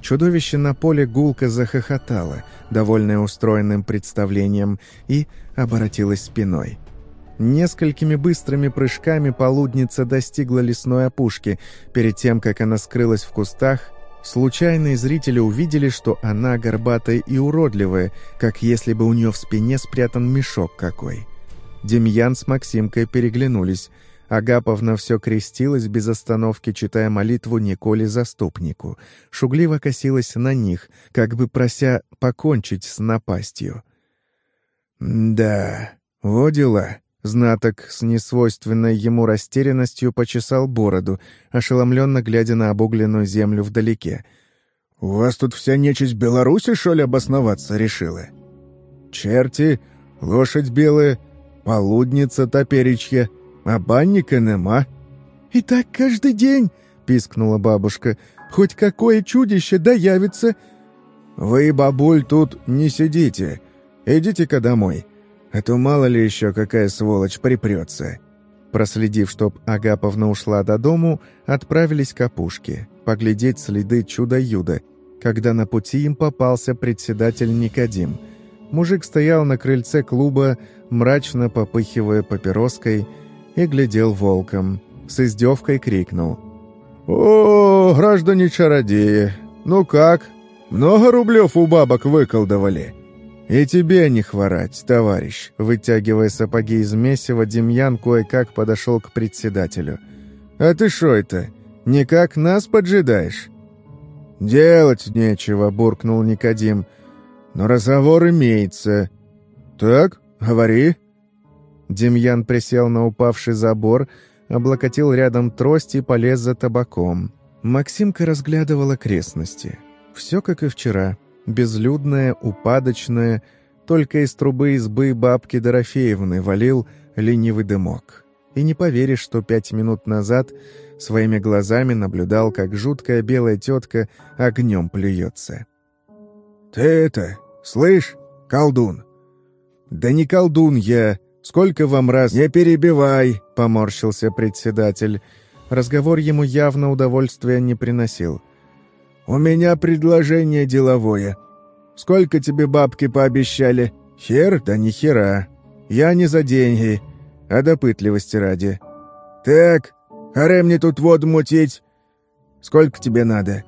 Чудовище на поле гулко захохотало, довольное устроенным представлением, и оборотилось спиной. Несколькими быстрыми прыжками полудница достигла лесной опушки. Перед тем, как она скрылась в кустах, случайные зрители увидели, что она горбатая и уродливая, как если бы у нее в спине спрятан мешок какой. Демьян с Максимкой переглянулись. Агаповна все крестилась без остановки, читая молитву Николе Заступнику. Шугливо косилась на них, как бы прося покончить с напастью. «Да, во дела», Знаток с несвойственной ему растерянностью почесал бороду, ошеломленно глядя на обугленную землю вдалеке. «У вас тут вся нечисть Беларуси, что ли, обосноваться решила? Черти, лошадь белая, полудница топеречья, а банника нема». «И так каждый день!» — пискнула бабушка. «Хоть какое чудище да явится!» «Вы, бабуль, тут не сидите. Идите-ка домой а то мало ли еще какая сволочь припрется». Проследив, чтоб Агаповна ушла до дому, отправились к опушке, поглядеть следы чуда-юда, когда на пути им попался председатель Никодим. Мужик стоял на крыльце клуба, мрачно попыхивая папироской, и глядел волком. С издевкой крикнул. «О, граждане-чародеи! Ну как? Много рублев у бабок выколдовали?» «И тебе не хворать, товарищ!» Вытягивая сапоги из месива, Демьян кое-как подошел к председателю. «А ты шо это? Никак нас поджидаешь?» «Делать нечего», — буркнул Никодим. «Но разговор имеется». «Так, говори». Демьян присел на упавший забор, облокотил рядом трость и полез за табаком. Максимка разглядывала окрестности. Все как и вчера безлюдная, упадочная, только из трубы избы бабки Дорофеевны валил ленивый дымок. И не поверишь, что пять минут назад своими глазами наблюдал, как жуткая белая тетка огнем плюется. «Ты это, слышь, колдун?» «Да не колдун я. Сколько вам раз...» «Не перебивай!» — поморщился председатель. Разговор ему явно удовольствия не приносил. «У меня предложение деловое. Сколько тебе бабки пообещали?» «Хер, да ни хера. Я не за деньги, а допытливости ради». «Так, харе мне тут воду мутить. Сколько тебе надо?»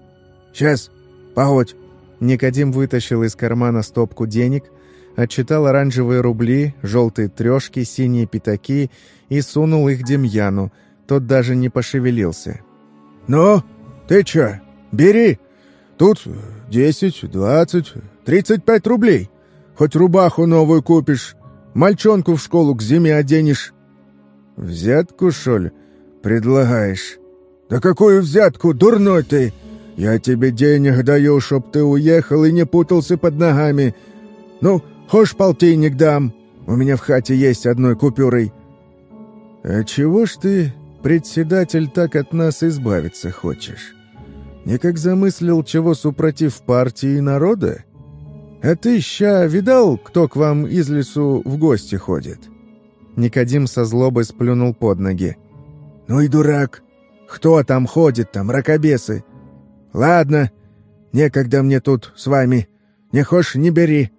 «Сейчас, погодь». Никодим вытащил из кармана стопку денег, отчитал оранжевые рубли, желтые трешки, синие пятаки и сунул их Демьяну. Тот даже не пошевелился. «Ну, ты чё, бери!» Тут десять, двадцать, тридцать пять рублей. Хоть рубаху новую купишь, мальчонку в школу к зиме оденешь». «Взятку, шо ли, предлагаешь?» «Да какую взятку, дурной ты! Я тебе денег даю, чтоб ты уехал и не путался под ногами. Ну, хошь полтинник дам, у меня в хате есть одной купюрой». «А чего ж ты, председатель, так от нас избавиться хочешь?» Никак замыслил, чего супротив партии и народа? А ты ща видал, кто к вам из лесу в гости ходит?» Никодим со злобой сплюнул под ноги. «Ну и дурак! Кто там ходит, там, ракобесы? Ладно, некогда мне тут с вами. Не хошь, не бери!»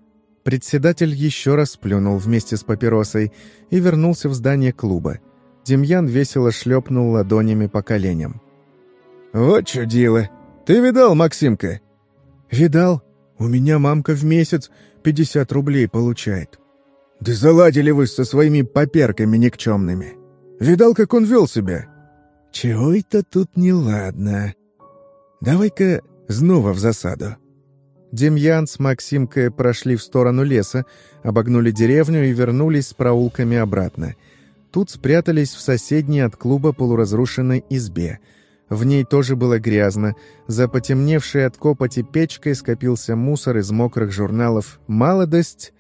Председатель еще раз сплюнул вместе с папиросой и вернулся в здание клуба. Демьян весело шлепнул ладонями по коленям. «Вот чудило! Ты видал, Максимка?» «Видал. У меня мамка в месяц 50 рублей получает». Да заладили вы со своими поперками никчемными. Видал, как он вел себя? Чего это тут неладно? Давай-ка снова в засаду. Демьян с Максимкой прошли в сторону леса, обогнули деревню и вернулись с проулками обратно. Тут спрятались в соседней от клуба полуразрушенной избе. В ней тоже было грязно. За потемневшей от копоти печкой скопился мусор из мокрых журналов «Молодость»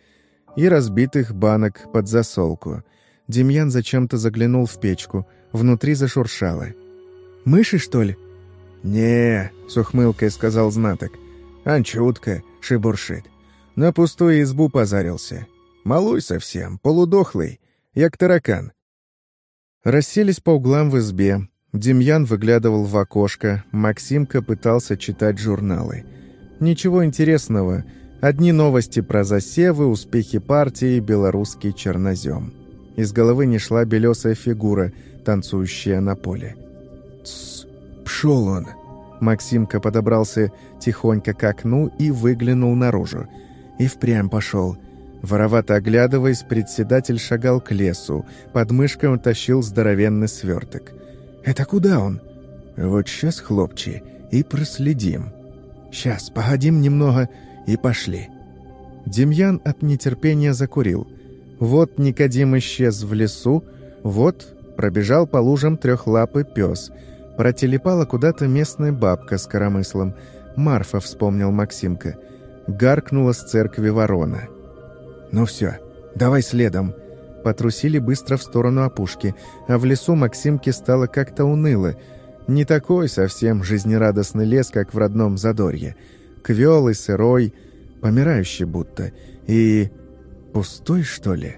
и разбитых банок под засолку. Демьян зачем-то заглянул в печку. Внутри зашуршало. «Мыши, что ли?» «Не», — с ухмылкой сказал знаток. Анчутка шебуршит. На пустую избу позарился. Малой совсем, полудохлый, як таракан. Расселись по углам в избе. Демьян выглядывал в окошко, Максимка пытался читать журналы. Ничего интересного, одни новости про засевы, успехи партии, белорусский чернозем. Из головы не шла белесая фигура, танцующая на поле. «Тссс, пшел он!» Максимка подобрался тихонько к окну и выглянул наружу. И впрямь пошел. Воровато оглядываясь, председатель шагал к лесу. Под мышкой он тащил здоровенный сверток. «Это куда он?» «Вот сейчас, хлопчи, и проследим. Сейчас, погодим немного и пошли». Демьян от нетерпения закурил. Вот Никодим исчез в лесу, вот пробежал по лужам трехлапый пес — Протелепала куда-то местная бабка с коромыслом. Марфа, вспомнил Максимка. Гаркнула с церкви ворона. «Ну все, давай следом». Потрусили быстро в сторону опушки, а в лесу Максимке стало как-то уныло. Не такой совсем жизнерадостный лес, как в родном Задорье. Квелый, сырой, помирающий будто. И пустой, что ли?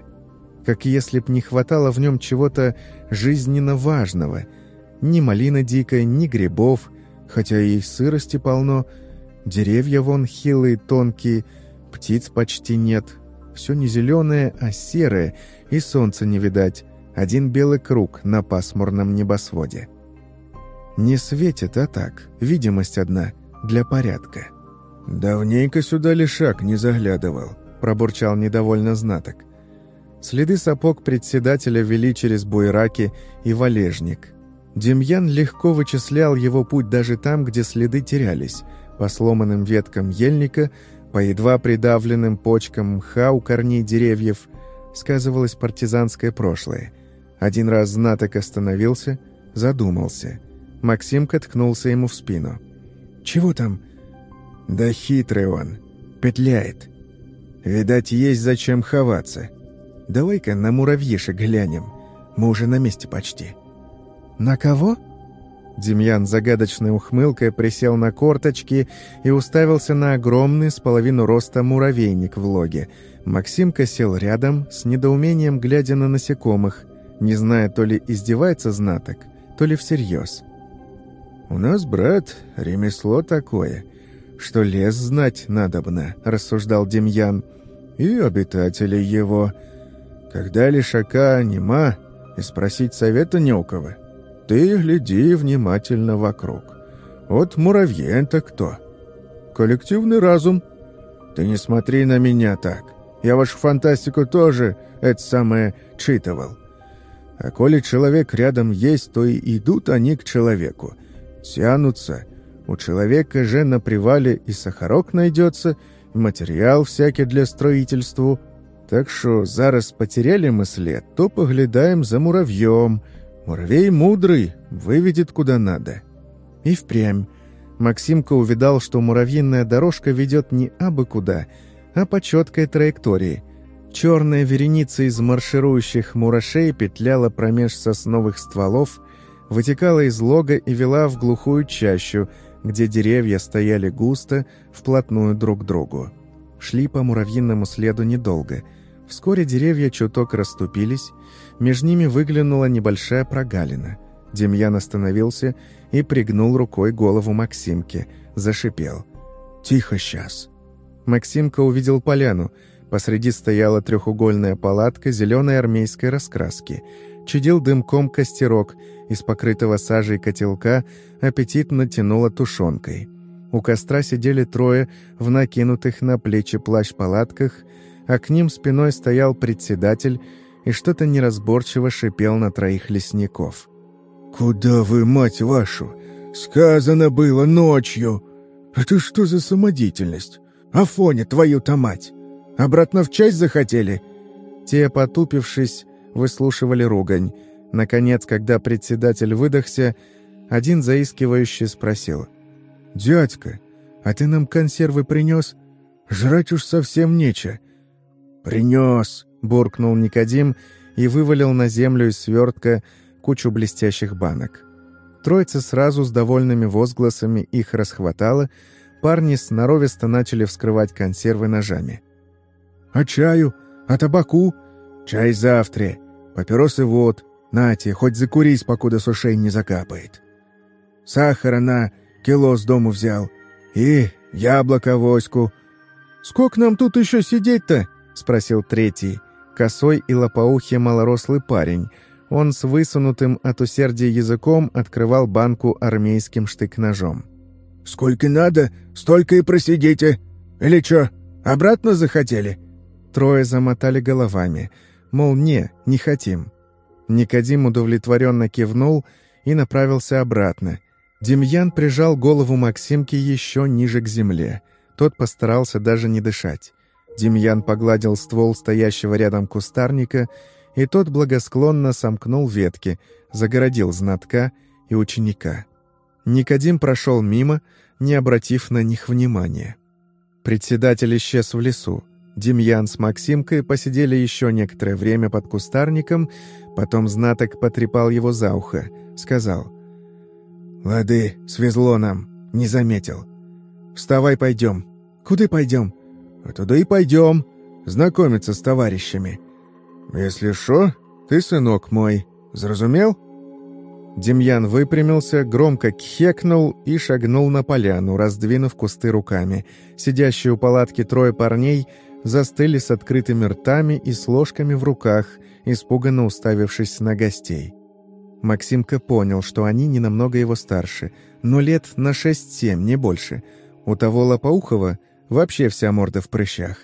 Как если б не хватало в нем чего-то жизненно важного — ни малина дикая, ни грибов, хотя и сырости полно. Деревья вон хилые, тонкие, птиц почти нет. Все не зеленое, а серое, и солнца не видать. Один белый круг на пасмурном небосводе. Не светит, а так, видимость одна, для порядка. «Давненько сюда лишак не заглядывал», — пробурчал недовольно знаток. Следы сапог председателя вели через буйраки и валежник — Демьян легко вычислял его путь даже там, где следы терялись, по сломанным веткам ельника, по едва придавленным почкам мха у корней деревьев, сказывалось партизанское прошлое. Один раз знаток остановился, задумался. Максимка ткнулся ему в спину. «Чего там?» «Да хитрый он. Петляет. Видать, есть зачем ховаться. Давай-ка на муравьишек глянем. Мы уже на месте почти». «На кого?» Демьян загадочной ухмылкой присел на корточки и уставился на огромный с половину роста муравейник в логе. Максимка сел рядом, с недоумением глядя на насекомых, не зная, то ли издевается знаток, то ли всерьез. «У нас, брат, ремесло такое, что лес знать надобно», — рассуждал Демьян, — «и обитатели его. Когда лишака нема, и спросить совета не у кого». Ты гляди внимательно вокруг. Вот муравьен-то кто? Коллективный разум. Ты не смотри на меня так. Я вашу фантастику тоже, это самое, читывал. А коли человек рядом есть, то и идут они к человеку. Тянутся. У человека же на привале и сахарок найдется, и материал всякий для строительства. Так что зараз потеряли мы след, то поглядаем за муравьем — Муравей мудрый, выведет куда надо. И впрямь. Максимка увидал, что муравьиная дорожка ведет не абы куда, а по четкой траектории. Черная вереница из марширующих мурашей петляла промеж сосновых стволов, вытекала из лога и вела в глухую чащу, где деревья стояли густо, вплотную друг к другу. Шли по муравьиному следу недолго. Вскоре деревья чуток расступились, между ними выглянула небольшая прогалина. Демьян остановился и пригнул рукой голову Максимки, зашипел. «Тихо сейчас!» Максимка увидел поляну. Посреди стояла трехугольная палатка зеленой армейской раскраски. Чудил дымком костерок, из покрытого сажей котелка аппетитно тянуло тушенкой. У костра сидели трое в накинутых на плечи плащ-палатках а к ним спиной стоял председатель и что-то неразборчиво шипел на троих лесников. «Куда вы, мать вашу? Сказано было ночью! Это что за самодеятельность? Афоня, твою-то мать! Обратно в часть захотели?» Те, потупившись, выслушивали ругань. Наконец, когда председатель выдохся, один заискивающий спросил. «Дядька, а ты нам консервы принес? Жрать уж совсем нече». «Принес», — буркнул Никодим и вывалил на землю из свертка кучу блестящих банок. Троица сразу с довольными возгласами их расхватала, парни сноровисто начали вскрывать консервы ножами. «А чаю? А табаку?» «Чай завтра. Папиросы вот. Нате, хоть закурись, покуда с ушей не закапает. Сахара на кило с дому взял. И яблоко воську. Сколько нам тут еще сидеть-то?» — спросил третий. Косой и лопоухий малорослый парень. Он с высунутым от усердия языком открывал банку армейским штык-ножом. «Сколько надо, столько и просидите. Или что, обратно захотели?» Трое замотали головами. Мол, не, не хотим. Никодим удовлетворенно кивнул и направился обратно. Демьян прижал голову Максимки еще ниже к земле. Тот постарался даже не дышать. Демьян погладил ствол стоящего рядом кустарника, и тот благосклонно сомкнул ветки, загородил знатка и ученика. Никодим прошел мимо, не обратив на них внимания. Председатель исчез в лесу. Демьян с Максимкой посидели еще некоторое время под кустарником, потом знаток потрепал его за ухо, сказал. «Лады, свезло нам, не заметил. Вставай, пойдем. Куда пойдем? Туда и пойдем, знакомиться с товарищами. Если шо, ты сынок мой, зразумел?» Демьян выпрямился, громко кхекнул и шагнул на поляну, раздвинув кусты руками. Сидящие у палатки трое парней — застыли с открытыми ртами и с ложками в руках, испуганно уставившись на гостей. Максимка понял, что они не намного его старше, но лет на 6-7, не больше. У того Лопоухова вообще вся морда в прыщах.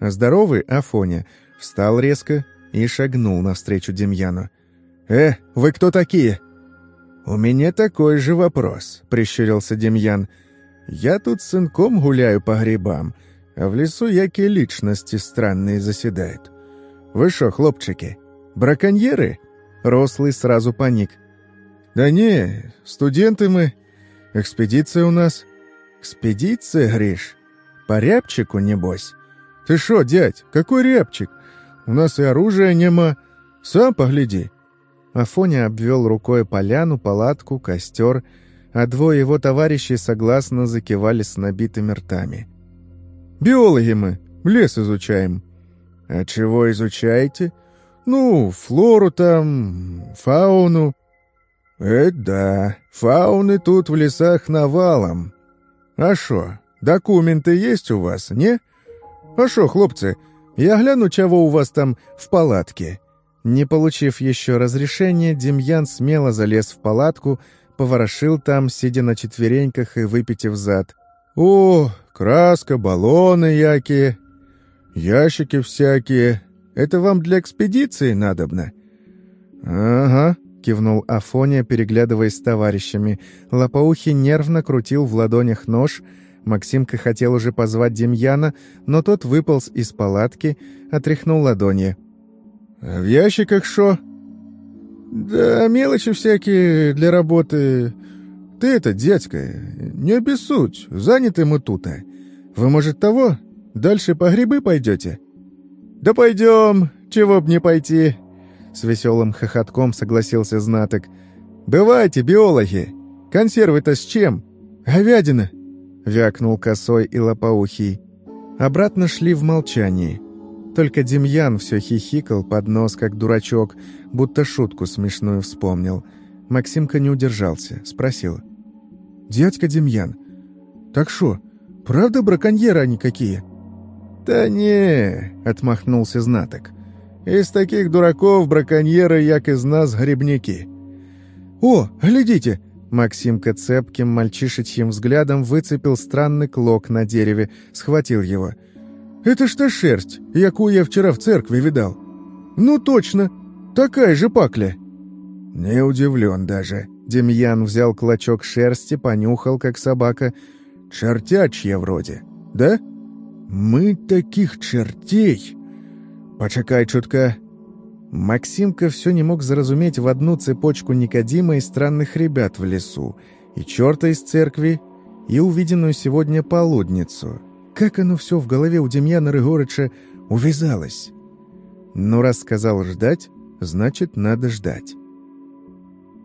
Здоровый Афоня встал резко и шагнул навстречу Демьяну. «Э, вы кто такие?» «У меня такой же вопрос», — прищурился Демьян. «Я тут с сынком гуляю по грибам а в лесу якие личности странные заседают. Вы шо, хлопчики, браконьеры?» Рослый сразу паник. «Да не, студенты мы. Экспедиция у нас». «Экспедиция, Гриш? По рябчику, небось?» «Ты шо, дядь, какой рябчик? У нас и оружия нема. Сам погляди». Афоня обвел рукой поляну, палатку, костер, а двое его товарищей согласно закивали с набитыми ртами. Биологи мы, лес изучаем». «А чего изучаете?» «Ну, флору там, фауну». «Это да, фауны тут в лесах навалом. А шо, документы есть у вас, не? А шо, хлопцы, я гляну, чего у вас там в палатке». Не получив еще разрешения, Демьян смело залез в палатку, поворошил там, сидя на четвереньках и выпитив зад. «О, краска, баллоны якие, ящики всякие. Это вам для экспедиции надобно?» «Ага», — кивнул Афония, переглядываясь с товарищами. Лопоухий нервно крутил в ладонях нож. Максимка хотел уже позвать Демьяна, но тот выполз из палатки, отряхнул ладони. «В ящиках шо?» «Да мелочи всякие для работы. Ты это, дядька, не обессудь, заняты мы тут. -то. Вы, может, того? Дальше по грибы пойдете?» «Да пойдем, чего б не пойти!» С веселым хохотком согласился знаток. «Бывайте, биологи! Консервы-то с чем? Говядина!» Вякнул косой и лопоухий. Обратно шли в молчании. Только Демьян все хихикал под нос, как дурачок, будто шутку смешную вспомнил. Максимка не удержался, спросил. «Дядька Демьян, так что, правда браконьеры они какие?» «Да не», — отмахнулся знаток. «Из таких дураков браконьеры, як из нас, грибники». «О, глядите!» Максимка цепким мальчишечьим взглядом выцепил странный клок на дереве, схватил его. Это та шерсть, якую я вчера в церкви видал. Ну точно, такая же пакля. Не удивлен даже. Демьян взял клочок шерсти, понюхал, как собака. Чертячья вроде, да? Мы таких чертей. Почекай чутка. Максимка все не мог заразуметь в одну цепочку Никодима и странных ребят в лесу, и черта из церкви, и увиденную сегодня полудницу. Как оно все в голове у Демьяна Рыгорыча увязалось? Ну, раз сказал ждать, значит, надо ждать.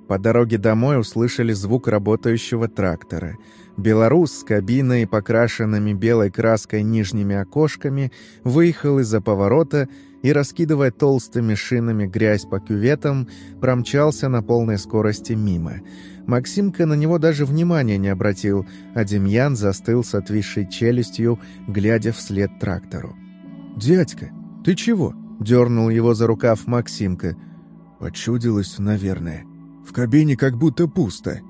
По дороге домой услышали звук работающего трактора. Белорус с кабиной, покрашенными белой краской нижними окошками, выехал из-за поворота и, раскидывая толстыми шинами грязь по кюветам, промчался на полной скорости мимо. Максимка на него даже внимания не обратил, а Демьян застыл с отвисшей челюстью, глядя вслед трактору. «Дядька, ты чего?» — дернул его за рукав Максимка. «Почудилось, наверное». В кабине как будто пусто.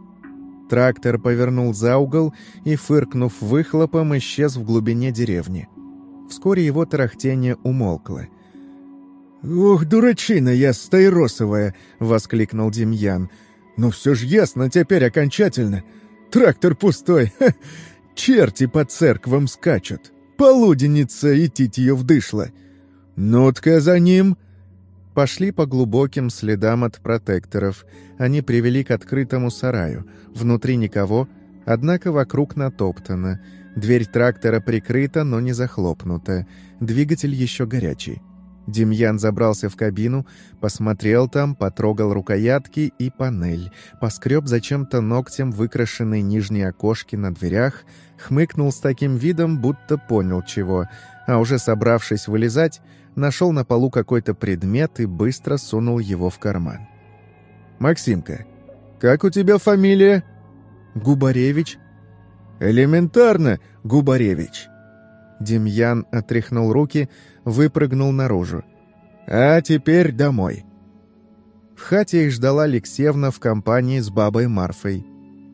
Трактор повернул за угол и, фыркнув выхлопом, исчез в глубине деревни. Вскоре его тарахтение умолкло. «Ох, дурачина я стайросовая!» — воскликнул Демьян. «Но все ж ясно теперь окончательно. Трактор пустой. Ха! Черти по церквам скачут. Полуденница и титье вдышло. Ну-тка за ним!» Пошли по глубоким следам от протекторов. Они привели к открытому сараю. Внутри никого, однако вокруг натоптано. Дверь трактора прикрыта, но не захлопнута. Двигатель еще горячий. Демьян забрался в кабину, посмотрел там, потрогал рукоятки и панель, поскреб зачем-то ногтем выкрашенные нижние окошки на дверях, хмыкнул с таким видом, будто понял чего, а уже собравшись вылезать, нашел на полу какой-то предмет и быстро сунул его в карман. «Максимка, как у тебя фамилия?» «Губаревич». «Элементарно, Губаревич». Демьян отряхнул руки, выпрыгнул наружу. «А теперь домой». В хате их ждала Алексеевна в компании с бабой Марфой.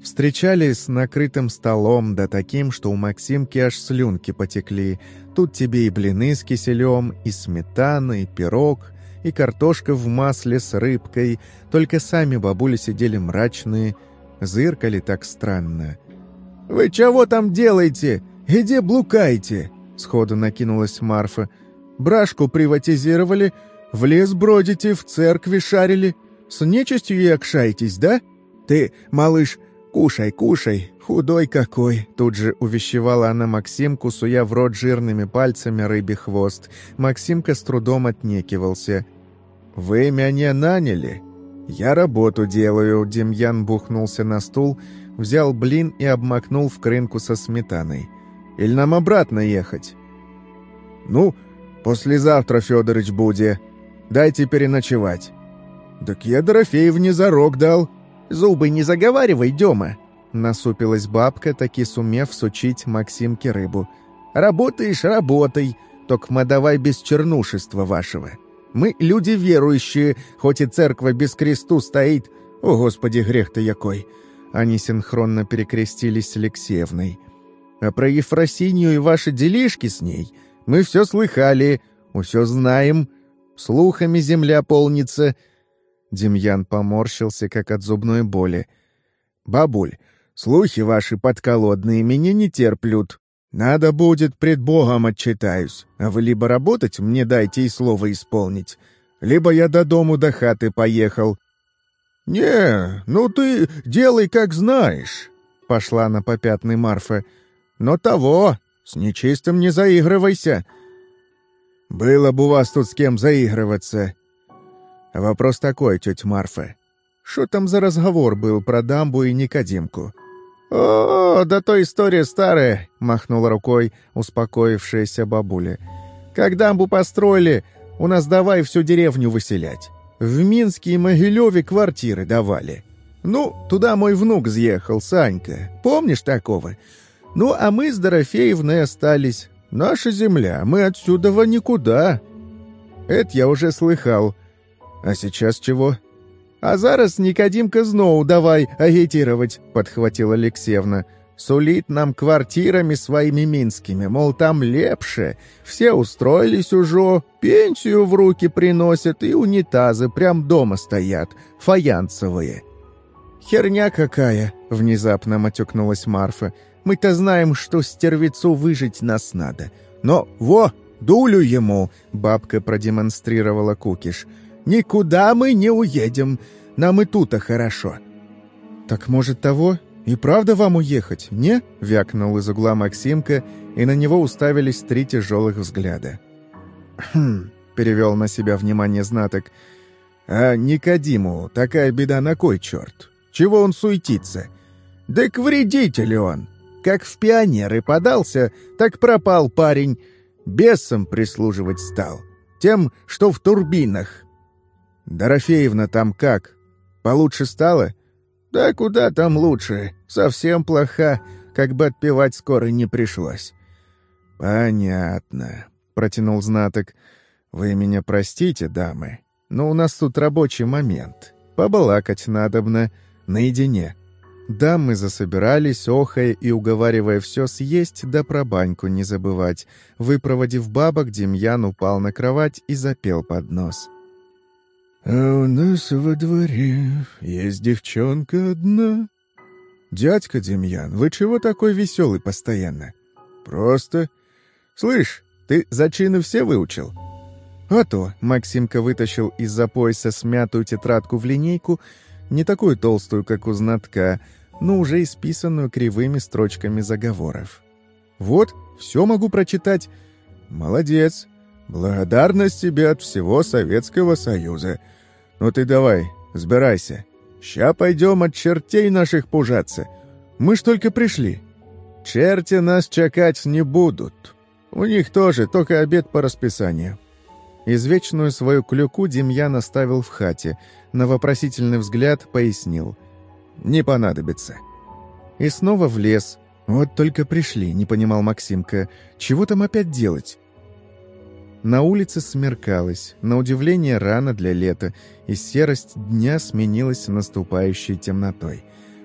Встречались с накрытым столом, да таким, что у Максимки аж слюнки потекли. Тут тебе и блины с киселем, и сметана, и пирог, и картошка в масле с рыбкой. Только сами бабули сидели мрачные, зыркали так странно. «Вы чего там делаете? Где блукаете?» Сходу накинулась Марфа. «Брашку приватизировали, в лес бродите, в церкви шарили. С нечистью и окшаетесь, да? Ты, малыш, «Кушай, кушай, худой какой!» Тут же увещевала она Максимку, суя в рот жирными пальцами рыбий хвост. Максимка с трудом отнекивался. «Вы меня наняли?» «Я работу делаю», — Демьян бухнулся на стул, взял блин и обмакнул в крынку со сметаной. «Или нам обратно ехать?» «Ну, послезавтра, Федорович, буде. Дайте переночевать». «Так я Дорофеевне зарок дал», Зубы не заговаривай, Дема!» Насупилась бабка, таки сумев сучить Максимке рыбу. «Работаешь, работай, только давай без чернушества вашего. Мы люди верующие, хоть и церковь без кресту стоит. О, Господи, грех-то якой!» Они синхронно перекрестились с Алексеевной. «А про Ефросинью и ваши делишки с ней мы все слыхали, все знаем. Слухами земля полнится». Демьян поморщился, как от зубной боли. «Бабуль, слухи ваши подколодные меня не терплют. Надо будет, пред Богом отчитаюсь. А вы либо работать мне дайте и слово исполнить, либо я до дому до хаты поехал». «Не, ну ты делай, как знаешь», — пошла на попятный Марфа. «Но того, с нечистым не заигрывайся». «Было бы у вас тут с кем заигрываться», Вопрос такой, тетя Марфа. Что там за разговор был про дамбу и Никодимку? «О, да то история старая», — махнула рукой успокоившаяся бабуля. «Как дамбу построили, у нас давай всю деревню выселять. В Минске и Могилеве квартиры давали. Ну, туда мой внук съехал, Санька. Помнишь такого? Ну, а мы с Дорофеевной остались. Наша земля, мы отсюда никуда». Это я уже слыхал. А сейчас чего? А зараз Никодимка зноў давай агітировать, подхватила Алексеевна. Сулит нам квартирами своими минскими, мол, там лепше. Все устроились уже, пенсию в руки приносят, и унитазы прям дома стоят, фаянсовые». «Херня какая!» — внезапно матюкнулась Марфа. «Мы-то знаем, что стервецу выжить нас надо. Но, во, дулю ему!» — бабка продемонстрировала кукиш. «Никуда мы не уедем. Нам и тут-то хорошо». «Так, может, того? И правда вам уехать, не?» — вякнул из угла Максимка, и на него уставились три тяжелых взгляда. «Хм», — перевел на себя внимание знаток, — «а Никодиму такая беда на кой черт? Чего он суетится? Да к вредитель он! Как в пионеры подался, так пропал парень. Бесом прислуживать стал. Тем, что в турбинах. Дорофеевна там как? Получше стало?» «Да куда там лучше? Совсем плоха, как бы отпевать скоро не пришлось». «Понятно», — протянул знаток. «Вы меня простите, дамы, но у нас тут рабочий момент. Побалакать надобно, наедине». Дамы засобирались, охая и уговаривая все съесть, да про баньку не забывать. Выпроводив бабок, Демьян упал на кровать и запел под нос. «А у нас во дворе есть девчонка одна». «Дядька Демьян, вы чего такой веселый постоянно?» «Просто. Слышь, ты зачины все выучил?» «А то», — Максимка вытащил из-за пояса смятую тетрадку в линейку, не такую толстую, как у знатка, но уже исписанную кривыми строчками заговоров. «Вот, все могу прочитать. Молодец. Благодарность тебе от всего Советского Союза. Ну ты давай, сбирайся. Ща пойдем от чертей наших пужаться. Мы ж только пришли. Черти нас чекать не будут. У них тоже только обед по расписанию». Извечную свою клюку Демьян оставил в хате. На вопросительный взгляд пояснил. «Не понадобится». И снова в лес. Вот только пришли, не понимал Максимка. Чего там опять делать? На улице смеркалось, на удивление рано для лета, и серость дня сменилась наступающей темнотой.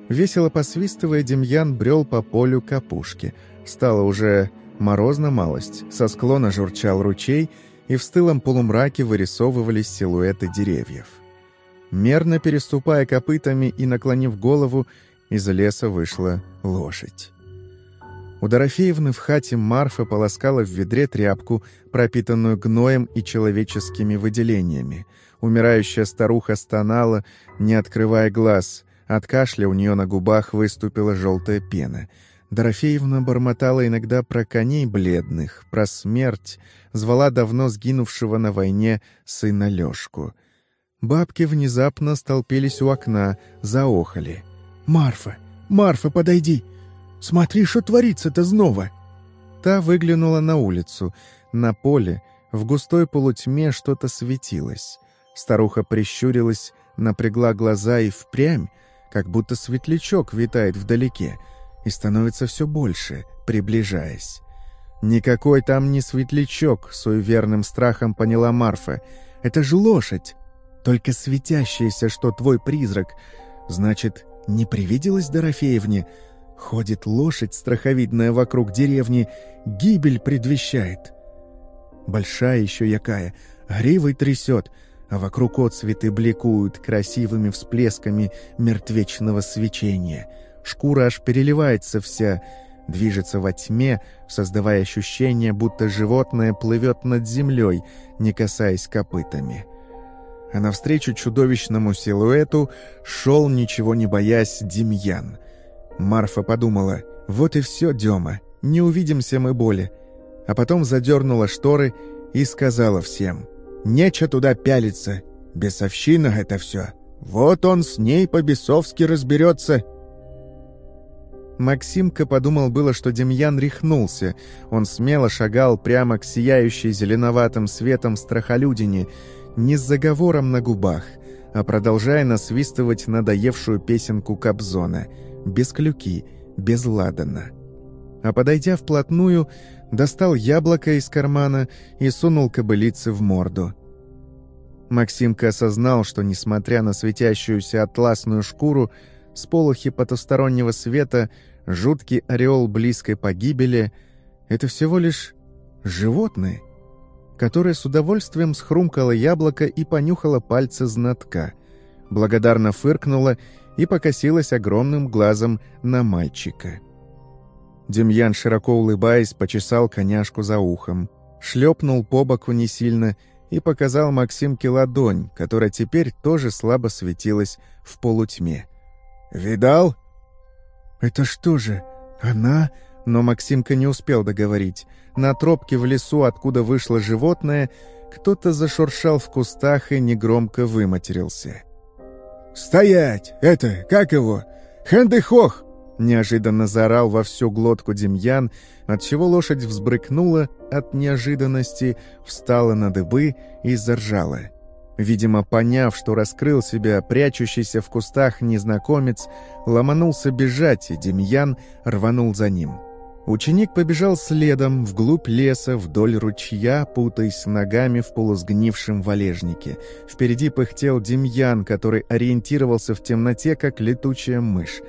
Весело посвистывая, Демьян брел по полю капушки. Стало уже морозно малость, со склона журчал ручей, и в стылом полумраке вырисовывались силуэты деревьев. Мерно переступая копытами и наклонив голову, из леса вышла лошадь. У Дорофеевны в хате Марфа полоскала в ведре тряпку, пропитанную гноем и человеческими выделениями. Умирающая старуха стонала, не открывая глаз. От кашля у нее на губах выступила желтая пена. Дорофеевна бормотала иногда про коней бледных, про смерть, звала давно сгинувшего на войне сына Лёшку. Бабки внезапно столпились у окна, заохали. «Марфа! Марфа, подойди!» Смотри, что творится-то снова!» Та выглянула на улицу. На поле, в густой полутьме что-то светилось. Старуха прищурилась, напрягла глаза и впрямь, как будто светлячок витает вдалеке, и становится все больше, приближаясь. «Никакой там не светлячок», — суеверным страхом поняла Марфа. «Это же лошадь, только светящаяся, что твой призрак. Значит, не привиделась Дорофеевне?» Ходит лошадь страховидная вокруг деревни, гибель предвещает. Большая еще якая, гривой трясет, а вокруг отцветы бликуют красивыми всплесками мертвечного свечения. Шкура аж переливается вся, движется во тьме, создавая ощущение, будто животное плывет над землей, не касаясь копытами. А навстречу чудовищному силуэту шел, ничего не боясь, Демьян — Марфа подумала, вот и все, Дема, не увидимся мы боли. А потом задернула шторы и сказала всем, нече туда пялиться, бесовщина это все. Вот он с ней по-бесовски разберется. Максимка подумал было, что Демьян рехнулся. Он смело шагал прямо к сияющей зеленоватым светом страхолюдине, не с заговором на губах, а продолжая насвистывать надоевшую песенку Кобзона — без клюки, без ладана. А подойдя вплотную, достал яблоко из кармана и сунул кобылице в морду. Максимка осознал, что, несмотря на светящуюся атласную шкуру, сполохи потустороннего света Жуткий ореол близкой погибели — это всего лишь животное, которое с удовольствием схрумкало яблоко и понюхало пальцы знатка, благодарно фыркнуло и покосилась огромным глазом на мальчика. Демьян, широко улыбаясь, почесал коняшку за ухом, шлепнул по боку не сильно и показал Максимке ладонь, которая теперь тоже слабо светилась в полутьме. «Видал?» «Это что же, она?» Но Максимка не успел договорить. На тропке в лесу, откуда вышло животное, кто-то зашуршал в кустах и негромко выматерился. «Стоять! Это, как его? Хэндехох!» Неожиданно заорал во всю глотку Демьян, отчего лошадь взбрыкнула от неожиданности, встала на дыбы и заржала. Видимо, поняв, что раскрыл себя прячущийся в кустах незнакомец, ломанулся бежать, и Демьян рванул за ним. Ученик побежал следом, вглубь леса, вдоль ручья, путаясь ногами в полусгнившем валежнике. Впереди пыхтел Демьян, который ориентировался в темноте, как летучая мышь.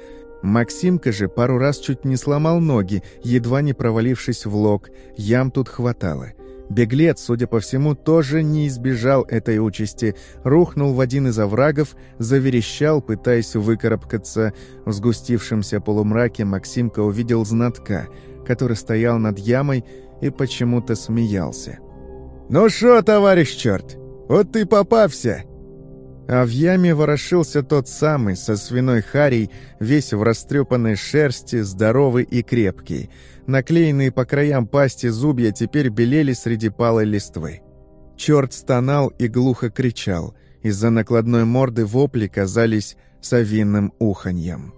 Максимка же пару раз чуть не сломал ноги, едва не провалившись в лог. Ям тут хватало. Беглец, судя по всему, тоже не избежал этой участи, рухнул в один из оврагов, заверещал, пытаясь выкарабкаться. В сгустившемся полумраке Максимка увидел знатка, который стоял над ямой и почему-то смеялся. «Ну шо, товарищ черт, вот ты попався!» А в яме ворошился тот самый, со свиной харей, весь в растрепанной шерсти, здоровый и крепкий. Наклеенные по краям пасти зубья теперь белели среди палой листвы. Черт стонал и глухо кричал. Из-за накладной морды вопли казались совинным уханьем.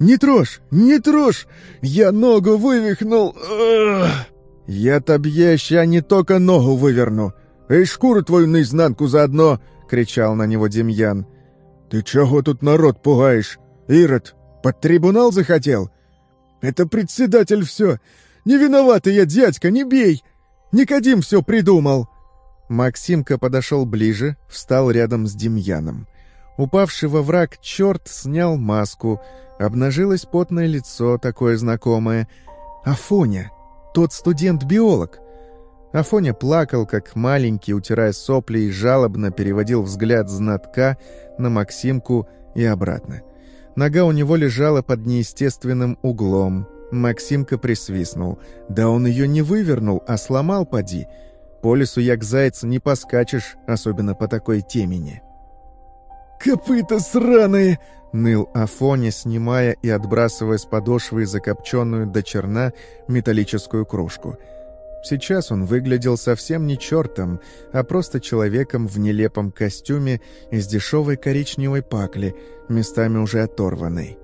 «Не трожь! Не трожь! Я ногу вывихнул! Я тебе ща не только ногу выверну, и шкуру твою наизнанку заодно!» Кричал на него Демьян. «Ты чего тут народ пугаешь? Ирод, под трибунал захотел? Это председатель все! Не виноватый я, дядька, не бей! Никодим все придумал!» Максимка подошел ближе, встал рядом с Демьяном. Упавший во враг черт снял маску, обнажилось потное лицо, такое знакомое. Афоня, тот студент-биолог. Афоня плакал, как маленький, утирая сопли, и жалобно переводил взгляд знатка на Максимку и обратно. Нога у него лежала под неестественным углом. Максимка присвистнул. Да он ее не вывернул, а сломал поди. По лесу, як заяц, не поскачешь, особенно по такой темени. «Копыта сраные!» — ныл Афоня, снимая и отбрасывая с подошвы закопченную до черна металлическую кружку — Сейчас он выглядел совсем не чертом, а просто человеком в нелепом костюме из дешевой коричневой пакли, местами уже оторванной.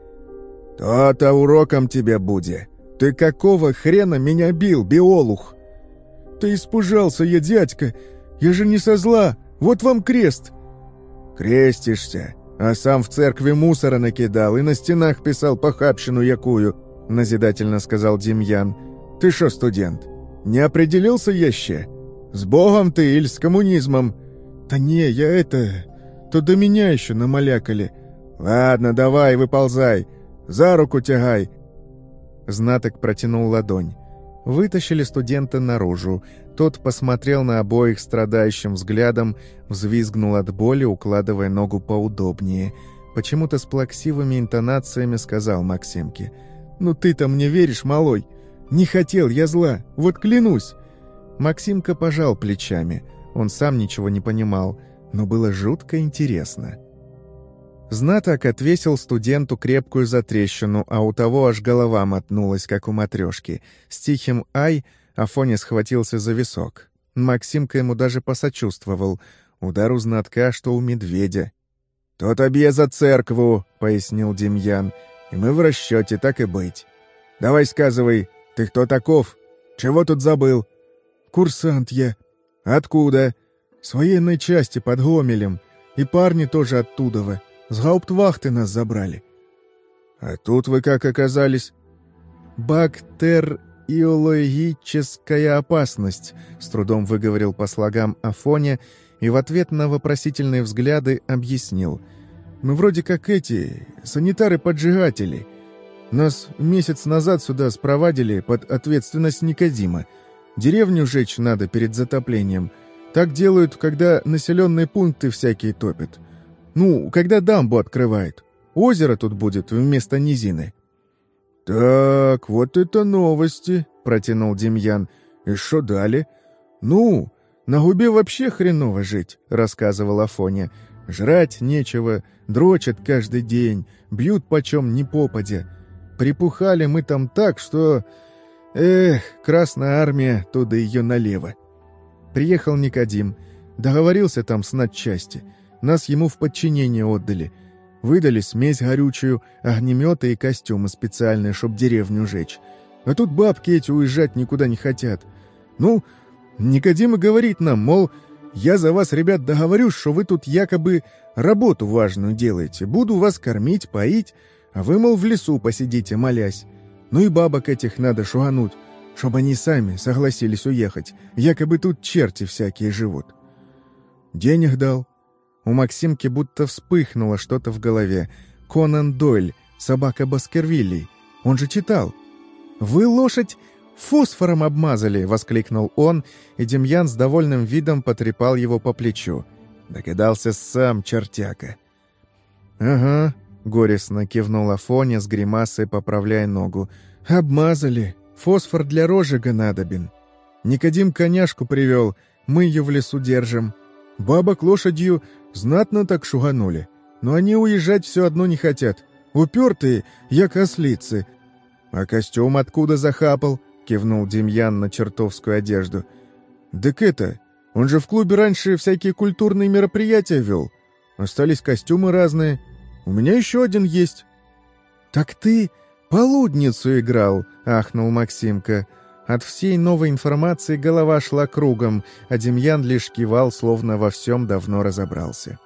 «То-то уроком тебе будет! Ты какого хрена меня бил, биолух?» «Ты испужался я, дядька! Я же не со зла! Вот вам крест!» «Крестишься, а сам в церкви мусора накидал и на стенах писал похабщину якую», назидательно сказал Демьян. «Ты что, студент?» Не определился еще? С Богом ты или с коммунизмом? Да не, я это... То до меня еще намалякали. Ладно, давай, выползай. За руку тягай. Знаток протянул ладонь. Вытащили студента наружу. Тот посмотрел на обоих страдающим взглядом, взвизгнул от боли, укладывая ногу поудобнее. Почему-то с плаксивыми интонациями сказал Максимке. «Ну ты-то мне веришь, малой? Не хотел я зла, вот клянусь!» Максимка пожал плечами. Он сам ничего не понимал, но было жутко интересно. Знаток отвесил студенту крепкую затрещину, а у того аж голова мотнулась, как у матрешки. С тихим «ай» Афоня схватился за висок. Максимка ему даже посочувствовал. Удар у знатка, что у медведя. «Тот объе за церкву», — пояснил Демьян. «И мы в расчете, так и быть. Давай сказывай, «Ты кто таков? Чего тут забыл?» «Курсант я». «Откуда?» «С военной части под Гомелем. И парни тоже оттуда. С гауптвахты нас забрали». «А тут вы как оказались?» «Бактериологическая опасность», — с трудом выговорил по слогам Афоня и в ответ на вопросительные взгляды объяснил. «Мы вроде как эти, санитары-поджигатели. Нас месяц назад сюда спровадили под ответственность Никодима. Деревню жечь надо перед затоплением. Так делают, когда населенные пункты всякие топят. Ну, когда дамбу открывают. Озеро тут будет вместо низины». «Так, вот это новости», — протянул Демьян. «И что дали?» «Ну, на губе вообще хреново жить», — рассказывал Афоня. «Жрать нечего, дрочат каждый день, бьют почем ни попадя. Припухали мы там так, что... Эх, Красная Армия, туда ее налево». Приехал Никодим, договорился там с надчасти. Нас ему в подчинение отдали. Выдали смесь горючую, огнеметы и костюмы специальные, чтоб деревню жечь. А тут бабки эти уезжать никуда не хотят. Ну, Никодим и говорит нам, мол, я за вас, ребят, договорюсь, что вы тут якобы работу важную делаете. Буду вас кормить, поить, а вы, мол, в лесу посидите, молясь. Ну и бабок этих надо шугануть, чтобы они сами согласились уехать. Якобы тут черти всякие живут. Денег дал. У Максимки будто вспыхнуло что-то в голове. Конан Дойль, собака Баскервилей. Он же читал. «Вы лошадь «Фосфором обмазали!» — воскликнул он, и Демьян с довольным видом потрепал его по плечу. Догадался сам чертяка. «Ага», — горестно кивнул Афоня с гримасой, поправляя ногу. «Обмазали. Фосфор для розжига надобен. Никодим коняшку привел, мы ее в лесу держим. Бабок лошадью знатно так шуганули. Но они уезжать все одно не хотят. Упертые, як ослицы. А костюм откуда захапал?» кивнул Демьян на чертовскую одежду. «Так это, он же в клубе раньше всякие культурные мероприятия вел. Остались костюмы разные. У меня еще один есть». «Так ты полудницу играл», — ахнул Максимка. От всей новой информации голова шла кругом, а Демьян лишь кивал, словно во всем давно разобрался.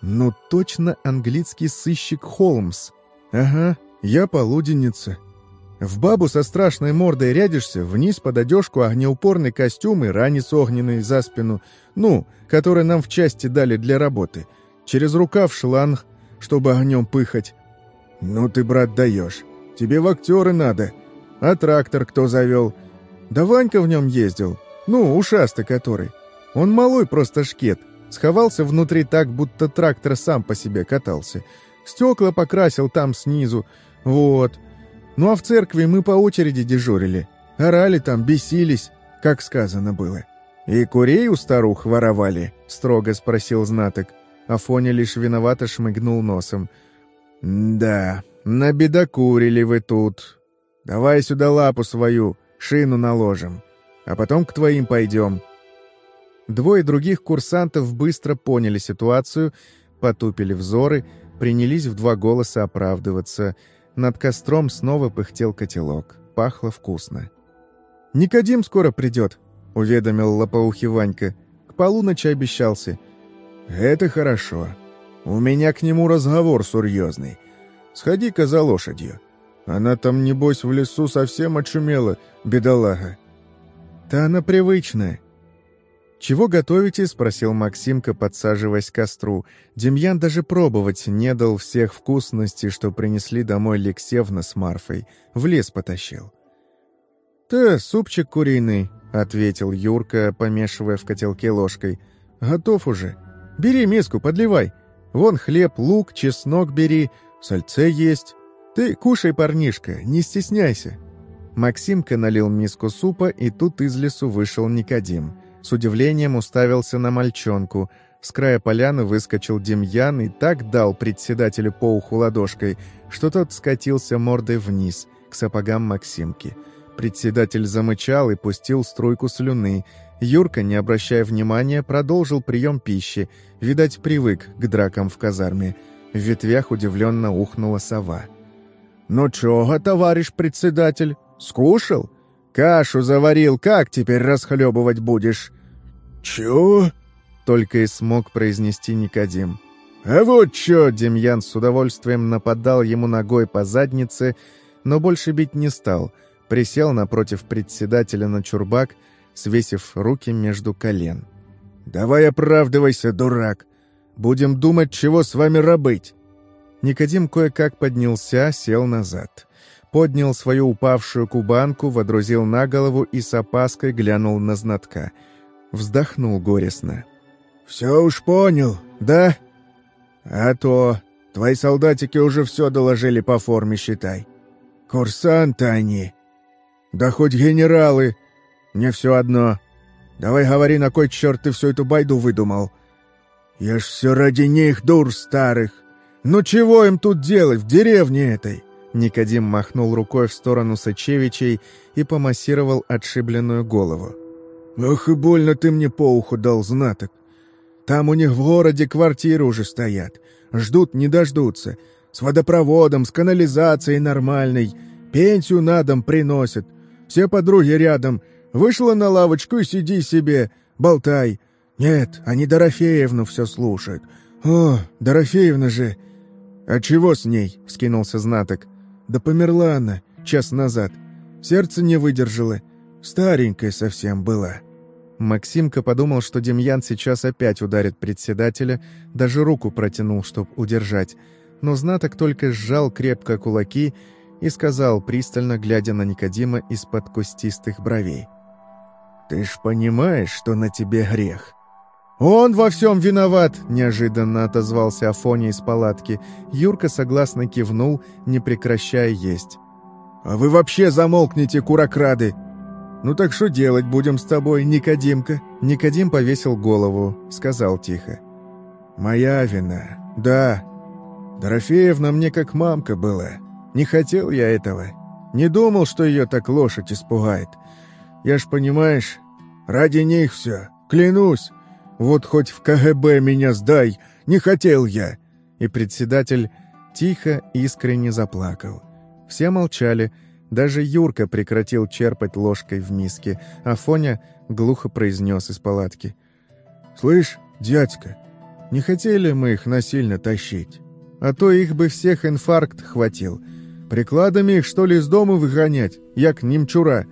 «Ну точно английский сыщик Холмс. Ага, я полуденница. В бабу со страшной мордой рядишься, вниз под одежку огнеупорный костюм и ранец огненный за спину, ну, который нам в части дали для работы. Через рукав шланг, чтобы огнем пыхать. Ну ты, брат, даешь. Тебе в актеры надо. А трактор кто завел? Да Ванька в нем ездил. Ну, ушастый который. Он малой просто шкет. Сховался внутри так, будто трактор сам по себе катался. Стекла покрасил там снизу. Вот. Ну а в церкви мы по очереди дежурили. Орали там, бесились, как сказано было. «И курей у старух воровали?» — строго спросил знаток. Афоня лишь виновато шмыгнул носом. «Да, набедокурили вы тут. Давай сюда лапу свою, шину наложим, а потом к твоим пойдем». Двое других курсантов быстро поняли ситуацию, потупили взоры, принялись в два голоса оправдываться — над костром снова пыхтел котелок. Пахло вкусно. «Никодим скоро придет», — уведомил лопоухий Ванька. «К полуночи обещался». «Это хорошо. У меня к нему разговор серьезный. Сходи-ка за лошадью. Она там, небось, в лесу совсем очумела, бедолага». «Да она привычная. «Чего готовите?» — спросил Максимка, подсаживаясь к костру. Демьян даже пробовать не дал всех вкусностей, что принесли домой Лексевна с Марфой. В лес потащил. «Да, супчик куриный», — ответил Юрка, помешивая в котелке ложкой. «Готов уже. Бери миску, подливай. Вон хлеб, лук, чеснок бери, сальце есть. Ты кушай, парнишка, не стесняйся». Максимка налил миску супа, и тут из лесу вышел Никодим — с удивлением уставился на мальчонку. С края поляны выскочил Демьян и так дал председателю по уху ладошкой, что тот скатился мордой вниз, к сапогам Максимки. Председатель замычал и пустил струйку слюны. Юрка, не обращая внимания, продолжил прием пищи. Видать, привык к дракам в казарме. В ветвях удивленно ухнула сова. «Ну чего, товарищ председатель, скушал? Кашу заварил, как теперь расхлебывать будешь?» «Чё?» — только и смог произнести Никодим. «А вот чё!» — Демьян с удовольствием нападал ему ногой по заднице, но больше бить не стал. Присел напротив председателя на чурбак, свесив руки между колен. «Давай оправдывайся, дурак! Будем думать, чего с вами робыть!» Никодим кое-как поднялся, сел назад. поднял свою упавшую кубанку, водрузил на голову и с опаской глянул на знатка. Вздохнул горестно. «Все уж понял, да? А то твои солдатики уже все доложили по форме, считай. Курсанты они. Да хоть генералы. Мне все одно. Давай говори, на кой черт ты всю эту байду выдумал? Я ж все ради них, дур старых. Ну чего им тут делать в деревне этой?» Никодим махнул рукой в сторону Сычевичей и помассировал отшибленную голову. «Ох и больно ты мне по уху дал, знаток. Там у них в городе квартиры уже стоят. Ждут, не дождутся. С водопроводом, с канализацией нормальной. Пенсию на дом приносят. Все подруги рядом. Вышла на лавочку и сиди себе, болтай. Нет, они Дорофеевну все слушают. О, Дорофеевна же... «А чего с ней?» — вскинулся знаток. «Да померла она час назад. Сердце не выдержало. Старенькая совсем была». Максимка подумал, что Демьян сейчас опять ударит председателя, даже руку протянул, чтоб удержать. Но знаток только сжал крепко кулаки и сказал, пристально глядя на Никодима из-под кустистых бровей. «Ты ж понимаешь, что на тебе грех?» «Он во всем виноват!» – неожиданно отозвался Афоня из палатки. Юрка согласно кивнул, не прекращая есть. «А вы вообще замолкните, курокрады!» «Ну так что делать будем с тобой, Никодимка?» Никодим повесил голову, сказал тихо. «Моя вина, да. Дорофеевна мне как мамка была. Не хотел я этого. Не думал, что ее так лошадь испугает. Я ж, понимаешь, ради них все, клянусь. Вот хоть в КГБ меня сдай, не хотел я». И председатель тихо, искренне заплакал. Все молчали, даже Юрка прекратил черпать ложкой в миске, а Фоня глухо произнес из палатки. «Слышь, дядька, не хотели мы их насильно тащить? А то их бы всех инфаркт хватил. Прикладами их, что ли, из дома выгонять, як немчура.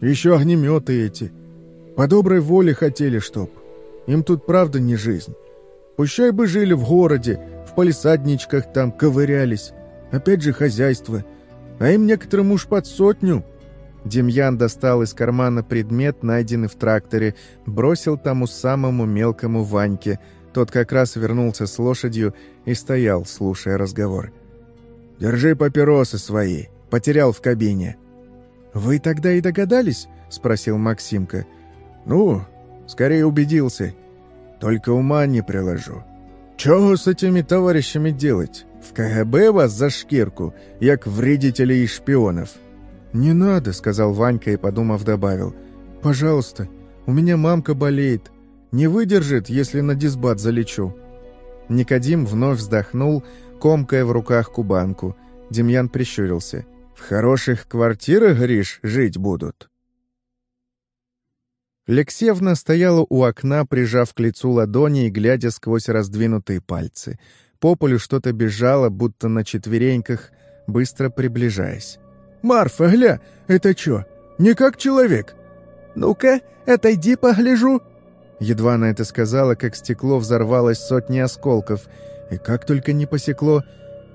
Еще огнеметы эти. По доброй воле хотели, чтоб. Им тут правда не жизнь. Пущай бы жили в городе, в палисадничках там ковырялись. Опять же хозяйство — а им некоторым уж под сотню». Демьян достал из кармана предмет, найденный в тракторе, бросил тому самому мелкому Ваньке. Тот как раз вернулся с лошадью и стоял, слушая разговор. «Держи папиросы свои», — потерял в кабине. «Вы тогда и догадались?» — спросил Максимка. «Ну, скорее убедился. Только ума не приложу. Чего с этими товарищами делать? В КГБ вас за шкирку, як вредителей и шпионов». «Не надо», — сказал Ванька и, подумав, добавил. «Пожалуйста, у меня мамка болеет. Не выдержит, если на дисбат залечу». Никодим вновь вздохнул, комкая в руках кубанку. Демьян прищурился. «В хороших квартирах, Гриш, жить будут?» Лексевна стояла у окна, прижав к лицу ладони и глядя сквозь раздвинутые пальцы — по полю что-то бежало, будто на четвереньках, быстро приближаясь. «Марфа, гля, это чё? Не как человек?» «Ну-ка, отойди, погляжу!» Едва она это сказала, как стекло взорвалось сотни осколков, и как только не посекло,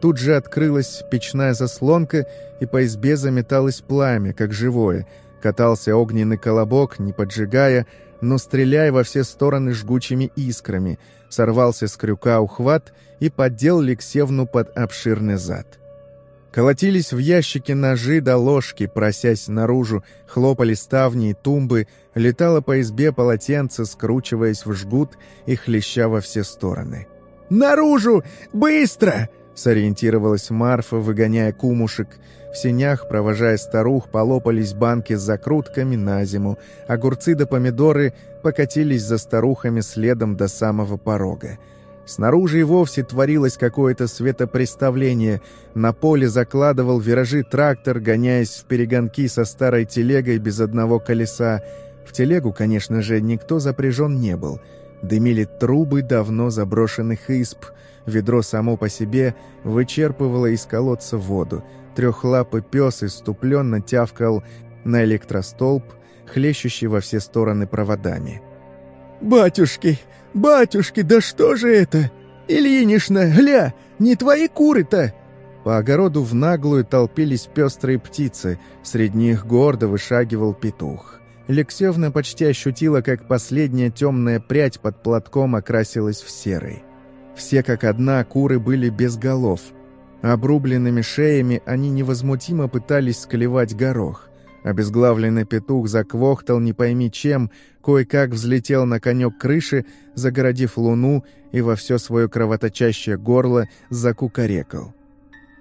тут же открылась печная заслонка, и по избе заметалось пламя, как живое. Катался огненный колобок, не поджигая, но стреляя во все стороны жгучими искрами — сорвался с крюка ухват и поддел Лексевну под обширный зад. Колотились в ящики ножи до ложки, просясь наружу, хлопали ставни и тумбы, летало по избе полотенце, скручиваясь в жгут и хлеща во все стороны. «Наружу! Быстро!» — сориентировалась Марфа, выгоняя кумушек. В сенях, провожая старух, полопались банки с закрутками на зиму. Огурцы да помидоры покатились за старухами следом до самого порога. Снаружи и вовсе творилось какое-то светопреставление. На поле закладывал виражи трактор, гоняясь в перегонки со старой телегой без одного колеса. В телегу, конечно же, никто запряжен не был. Дымили трубы давно заброшенных исп. Ведро само по себе вычерпывало из колодца воду. Трехлапый пес иступленно тявкал на электростолб, хлещущий во все стороны проводами. «Батюшки, батюшки, да что же это? Ильинишна, гля, не твои куры-то!» По огороду в наглую толпились пестрые птицы, среди них гордо вышагивал петух. Лексевна почти ощутила, как последняя темная прядь под платком окрасилась в серый. Все как одна куры были без голов. Обрубленными шеями они невозмутимо пытались склевать горох. Обезглавленный петух заквохтал не пойми чем, кое-как взлетел на конек крыши, загородив луну и во все свое кровоточащее горло закукарекал.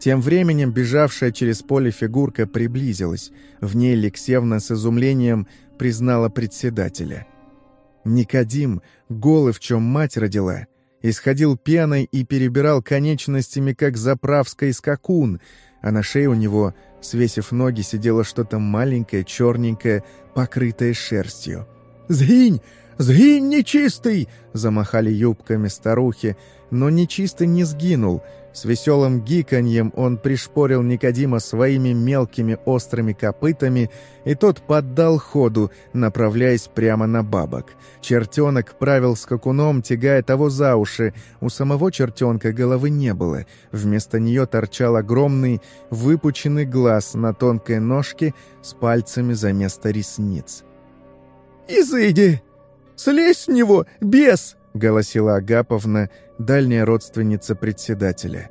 Тем временем бежавшая через поле фигурка приблизилась. В ней Лексевна с изумлением признала председателя. Никодим, голый в чем мать родила, исходил пеной и перебирал конечностями, как заправский скакун, а на шее у него, свесив ноги, сидело что-то маленькое, черненькое, покрытое шерстью. «Сгинь! Сгинь, нечистый!» — замахали юбками старухи, но нечистый не сгинул — с веселым гиканьем он пришпорил Никодима своими мелкими острыми копытами, и тот поддал ходу, направляясь прямо на бабок. Чертенок правил скакуном, тягая того за уши. У самого чертенка головы не было. Вместо нее торчал огромный, выпученный глаз на тонкой ножке с пальцами за место ресниц. «Изыди! Слезь с него, бес!» — голосила Агаповна, дальняя родственница председателя.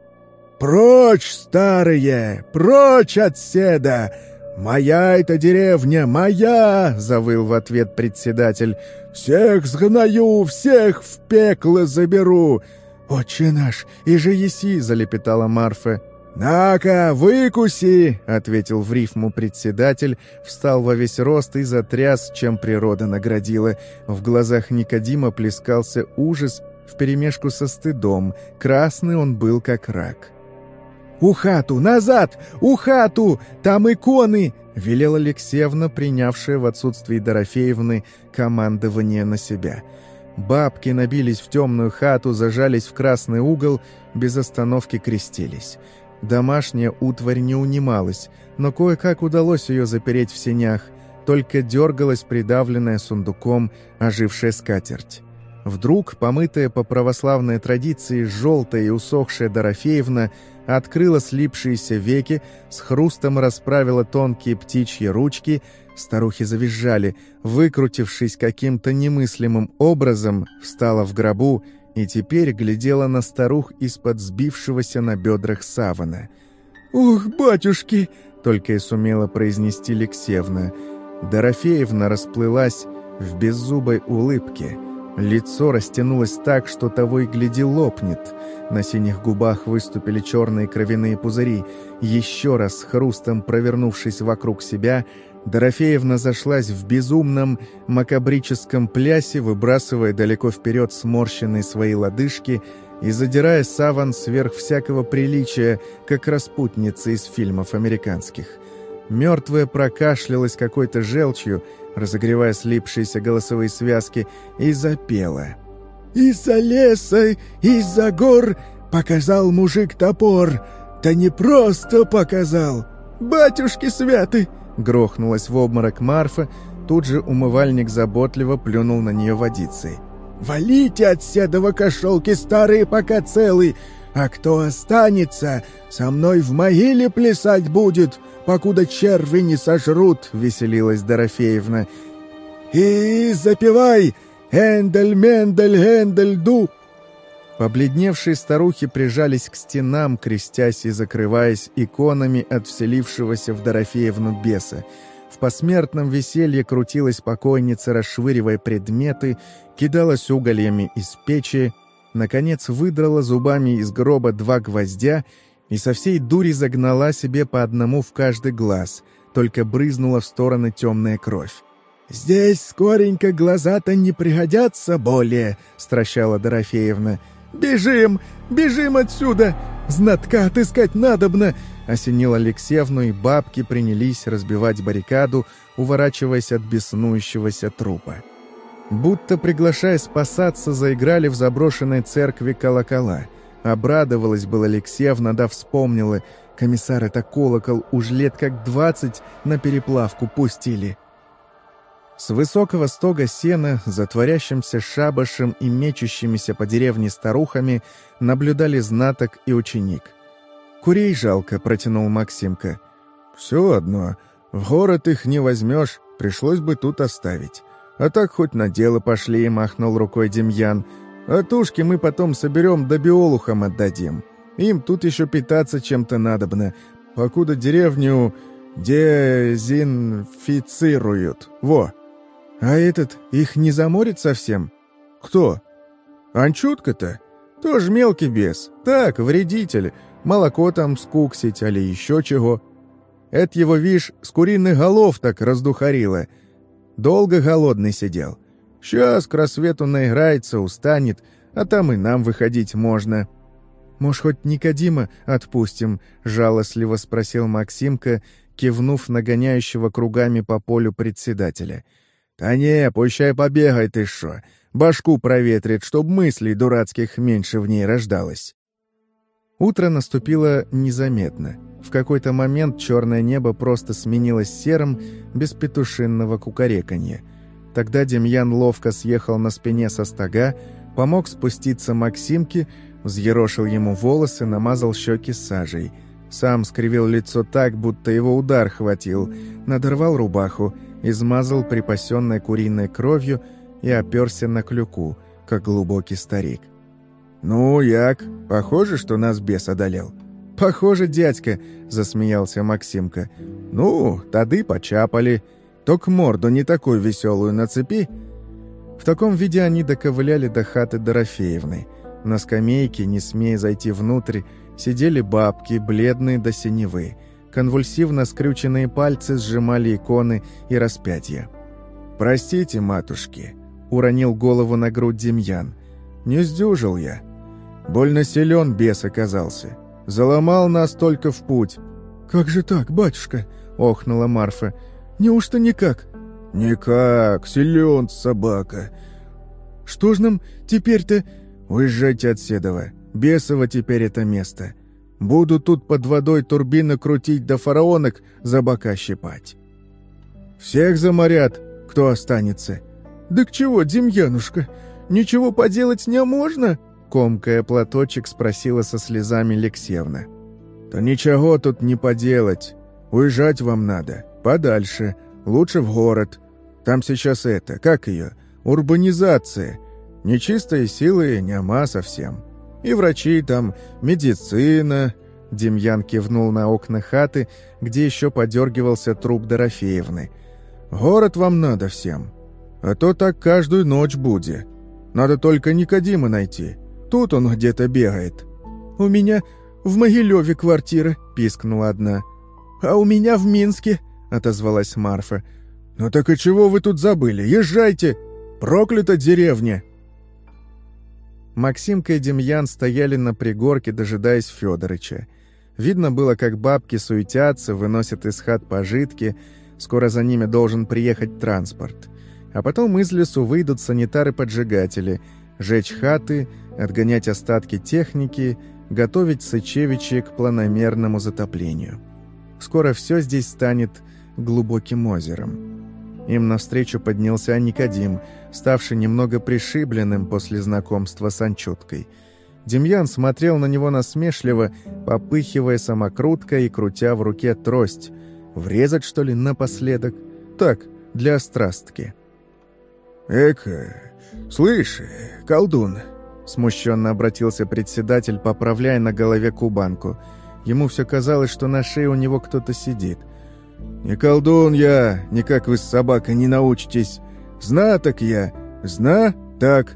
«Прочь, старые! Прочь от седа! Моя эта деревня, моя!» — завыл в ответ председатель. «Всех сгною, всех в пекло заберу!» «Отче наш, и же еси!» — залепетала Марфа. «На-ка, выкуси!» — ответил в рифму председатель, встал во весь рост и затряс, чем природа наградила. В глазах Никодима плескался ужас вперемешку со стыдом. Красный он был, как рак. «У хату! Назад! У хату! Там иконы!» — велела Алексеевна, принявшая в отсутствии Дорофеевны командование на себя. Бабки набились в темную хату, зажались в красный угол, без остановки крестились. Домашняя утварь не унималась, но кое-как удалось ее запереть в сенях, только дергалась придавленная сундуком ожившая скатерть. Вдруг, помытая по православной традиции желтая и усохшая Дорофеевна, открыла слипшиеся веки, с хрустом расправила тонкие птичьи ручки, старухи завизжали, выкрутившись каким-то немыслимым образом, встала в гробу и теперь глядела на старух из-под сбившегося на бедрах савана. «Ух, батюшки!» — только и сумела произнести Лексевна. Дорофеевна расплылась в беззубой улыбке. Лицо растянулось так, что того и гляди лопнет. На синих губах выступили черные кровяные пузыри. Еще раз, хрустом провернувшись вокруг себя, Дорофеевна зашлась в безумном макабрическом плясе, выбрасывая далеко вперед сморщенные свои лодыжки и задирая саван сверх всякого приличия, как распутница из фильмов американских. Мертвая прокашлялась какой-то желчью, разогревая слипшиеся голосовые связки, и запела. «Из-за леса, из-за гор показал мужик топор, да не просто показал, батюшки святы!» Грохнулась в обморок Марфа, тут же умывальник заботливо плюнул на нее водицей. «Валите от седова кошелки старые, пока целый, а кто останется, со мной в могиле плясать будет, покуда черви не сожрут», — веселилась Дорофеевна. «И запивай! Эндель, Мендель, Эндель, ду!» Побледневшие старухи прижались к стенам, крестясь и закрываясь иконами от вселившегося в Дорофеевну беса. В посмертном веселье крутилась покойница, расшвыривая предметы, кидалась угольями из печи, наконец выдрала зубами из гроба два гвоздя и со всей дури загнала себе по одному в каждый глаз, только брызнула в стороны темная кровь. «Здесь скоренько глаза-то не пригодятся более», — стращала Дорофеевна. «Бежим! Бежим отсюда! Знатка отыскать надобно!» Осенил Алексеевну, и бабки принялись разбивать баррикаду, уворачиваясь от беснующегося трупа. Будто приглашая спасаться, заиграли в заброшенной церкви колокола. Обрадовалась была Алексеевна, да вспомнила. Комиссар это колокол уж лет как двадцать на переплавку пустили. С высокого стога сена, затворящимся шабашем и мечущимися по деревне старухами, наблюдали знаток и ученик. «Курей жалко», — протянул Максимка. «Все одно. В город их не возьмешь, пришлось бы тут оставить. А так хоть на дело пошли», — махнул рукой Демьян. «А тушки мы потом соберем да биолухам отдадим. Им тут еще питаться чем-то надобно, покуда деревню дезинфицируют. Во!» «А этот их не заморит совсем?» «Кто?» «Анчутка-то? Тоже мелкий бес. Так, вредитель. Молоко там скуксить, али еще чего. Это его, вишь, с куриных голов так раздухарило. Долго голодный сидел. Сейчас к рассвету наиграется, устанет, а там и нам выходить можно». «Может, хоть Никодима отпустим?» — жалостливо спросил Максимка, кивнув нагоняющего кругами по полю председателя. «Да не, пущай побегай ты шо башку проветрит, чтоб мыслей дурацких меньше в ней рождалось. Утро наступило незаметно. В какой-то момент черное небо просто сменилось серым, без петушинного кукареканья. Тогда Демьян ловко съехал на спине со стога, помог спуститься Максимке, взъерошил ему волосы, намазал щеки сажей. Сам скривил лицо так, будто его удар хватил, надорвал рубаху, измазал припасенной куриной кровью — и оперся на клюку, как глубокий старик. «Ну, як? Похоже, что нас бес одолел?» «Похоже, дядька», — засмеялся Максимка. «Ну, тады почапали. Только морду не такую веселую нацепи». В таком виде они доковыляли до хаты Дорофеевны. На скамейке, не смея зайти внутрь, сидели бабки, бледные до синевы. Конвульсивно скрюченные пальцы сжимали иконы и распятия. «Простите, матушки», — уронил голову на грудь Демьян. «Не сдюжил я. Больно силен бес оказался. Заломал нас только в путь». «Как же так, батюшка?» — охнула Марфа. «Неужто никак?» «Никак, силен собака». «Что ж нам теперь-то...» «Уезжайте от Седова. Бесово теперь это место. Буду тут под водой турбины крутить до да фараонок за бока щипать. Всех заморят, кто останется. «Да к чего, Демьянушка? Ничего поделать не можно?» Комкая платочек спросила со слезами Лексевна. «Да ничего тут не поделать. Уезжать вам надо. Подальше. Лучше в город. Там сейчас это, как ее? Урбанизация. Нечистые силы, няма совсем. И врачи там, медицина...» Демьян кивнул на окна хаты, где еще подергивался труп Дорофеевны. «Город вам надо всем. А то так каждую ночь будет. Надо только Никодима найти. Тут он где-то бегает». «У меня в Могилеве квартира», — пискнула одна. «А у меня в Минске», — отозвалась Марфа. «Ну так и чего вы тут забыли? Езжайте! Проклята деревня!» Максимка и Демьян стояли на пригорке, дожидаясь Федорыча. Видно было, как бабки суетятся, выносят из хат пожитки. Скоро за ними должен приехать транспорт. А потом из лесу выйдут санитары-поджигатели, жечь хаты, отгонять остатки техники, готовить Сычевичи к планомерному затоплению. Скоро все здесь станет глубоким озером. Им навстречу поднялся Никодим, ставший немного пришибленным после знакомства с Анчуткой. Демьян смотрел на него насмешливо, попыхивая самокруткой и крутя в руке трость. Врезать, что ли, напоследок? Так, для страстки. «Эка, слышь, колдун!» Смущенно обратился председатель, поправляя на голове кубанку. Ему все казалось, что на шее у него кто-то сидит. «Не колдун я, никак вы с собакой не научитесь. Зна так я, зна так.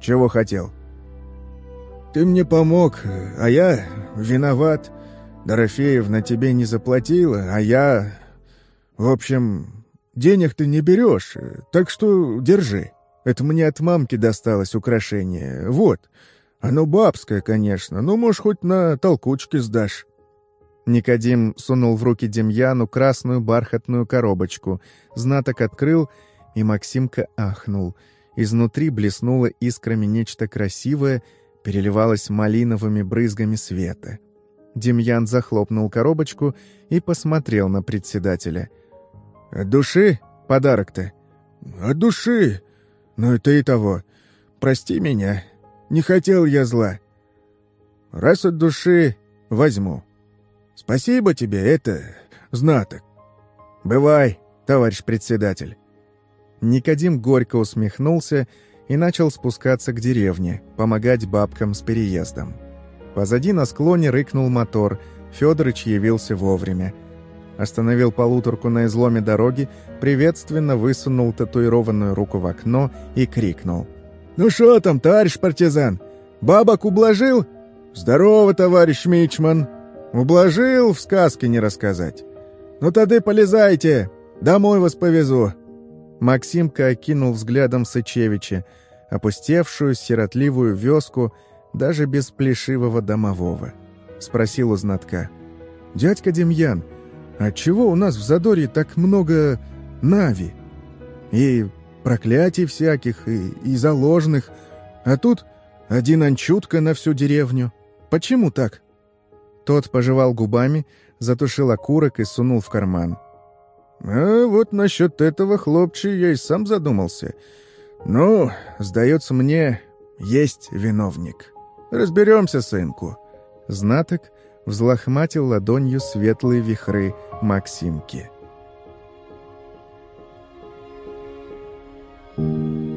Чего хотел?» «Ты мне помог, а я виноват. Дорофеевна тебе не заплатила, а я... В общем, Денег ты не берешь, так что держи. Это мне от мамки досталось украшение. Вот. Оно бабское, конечно, но, может, хоть на толкучке сдашь». Никодим сунул в руки Демьяну красную бархатную коробочку. Знаток открыл, и Максимка ахнул. Изнутри блеснуло искрами нечто красивое, переливалось малиновыми брызгами света. Демьян захлопнул коробочку и посмотрел на председателя. «От души подарок-то?» «От души. Ну это и того. Прости меня. Не хотел я зла. Раз от души, возьму. Спасибо тебе, это знаток. Бывай, товарищ председатель». Никодим горько усмехнулся и начал спускаться к деревне, помогать бабкам с переездом. Позади на склоне рыкнул мотор, Федорыч явился вовремя. Остановил полуторку на изломе дороги, приветственно высунул татуированную руку в окно и крикнул. «Ну что там, товарищ партизан? Бабок ублажил?» «Здорово, товарищ Мичман!» «Ублажил, в сказке не рассказать. Ну тогда полезайте, домой вас повезу». Максимка окинул взглядом Сычевича, опустевшую сиротливую вёску, даже без плешивого домового. Спросил у знатка. «Дядька Демьян, отчего у нас в Задорье так много нави? И проклятий всяких, и, и заложных, а тут один анчутка на всю деревню. Почему так?» Тот пожевал губами, затушил окурок и сунул в карман. «А вот насчет этого, хлопчи я и сам задумался. Ну, сдается мне, есть виновник. Разберемся, сынку». Знаток взлохматил ладонью светлые вихры Максимки. Thank you.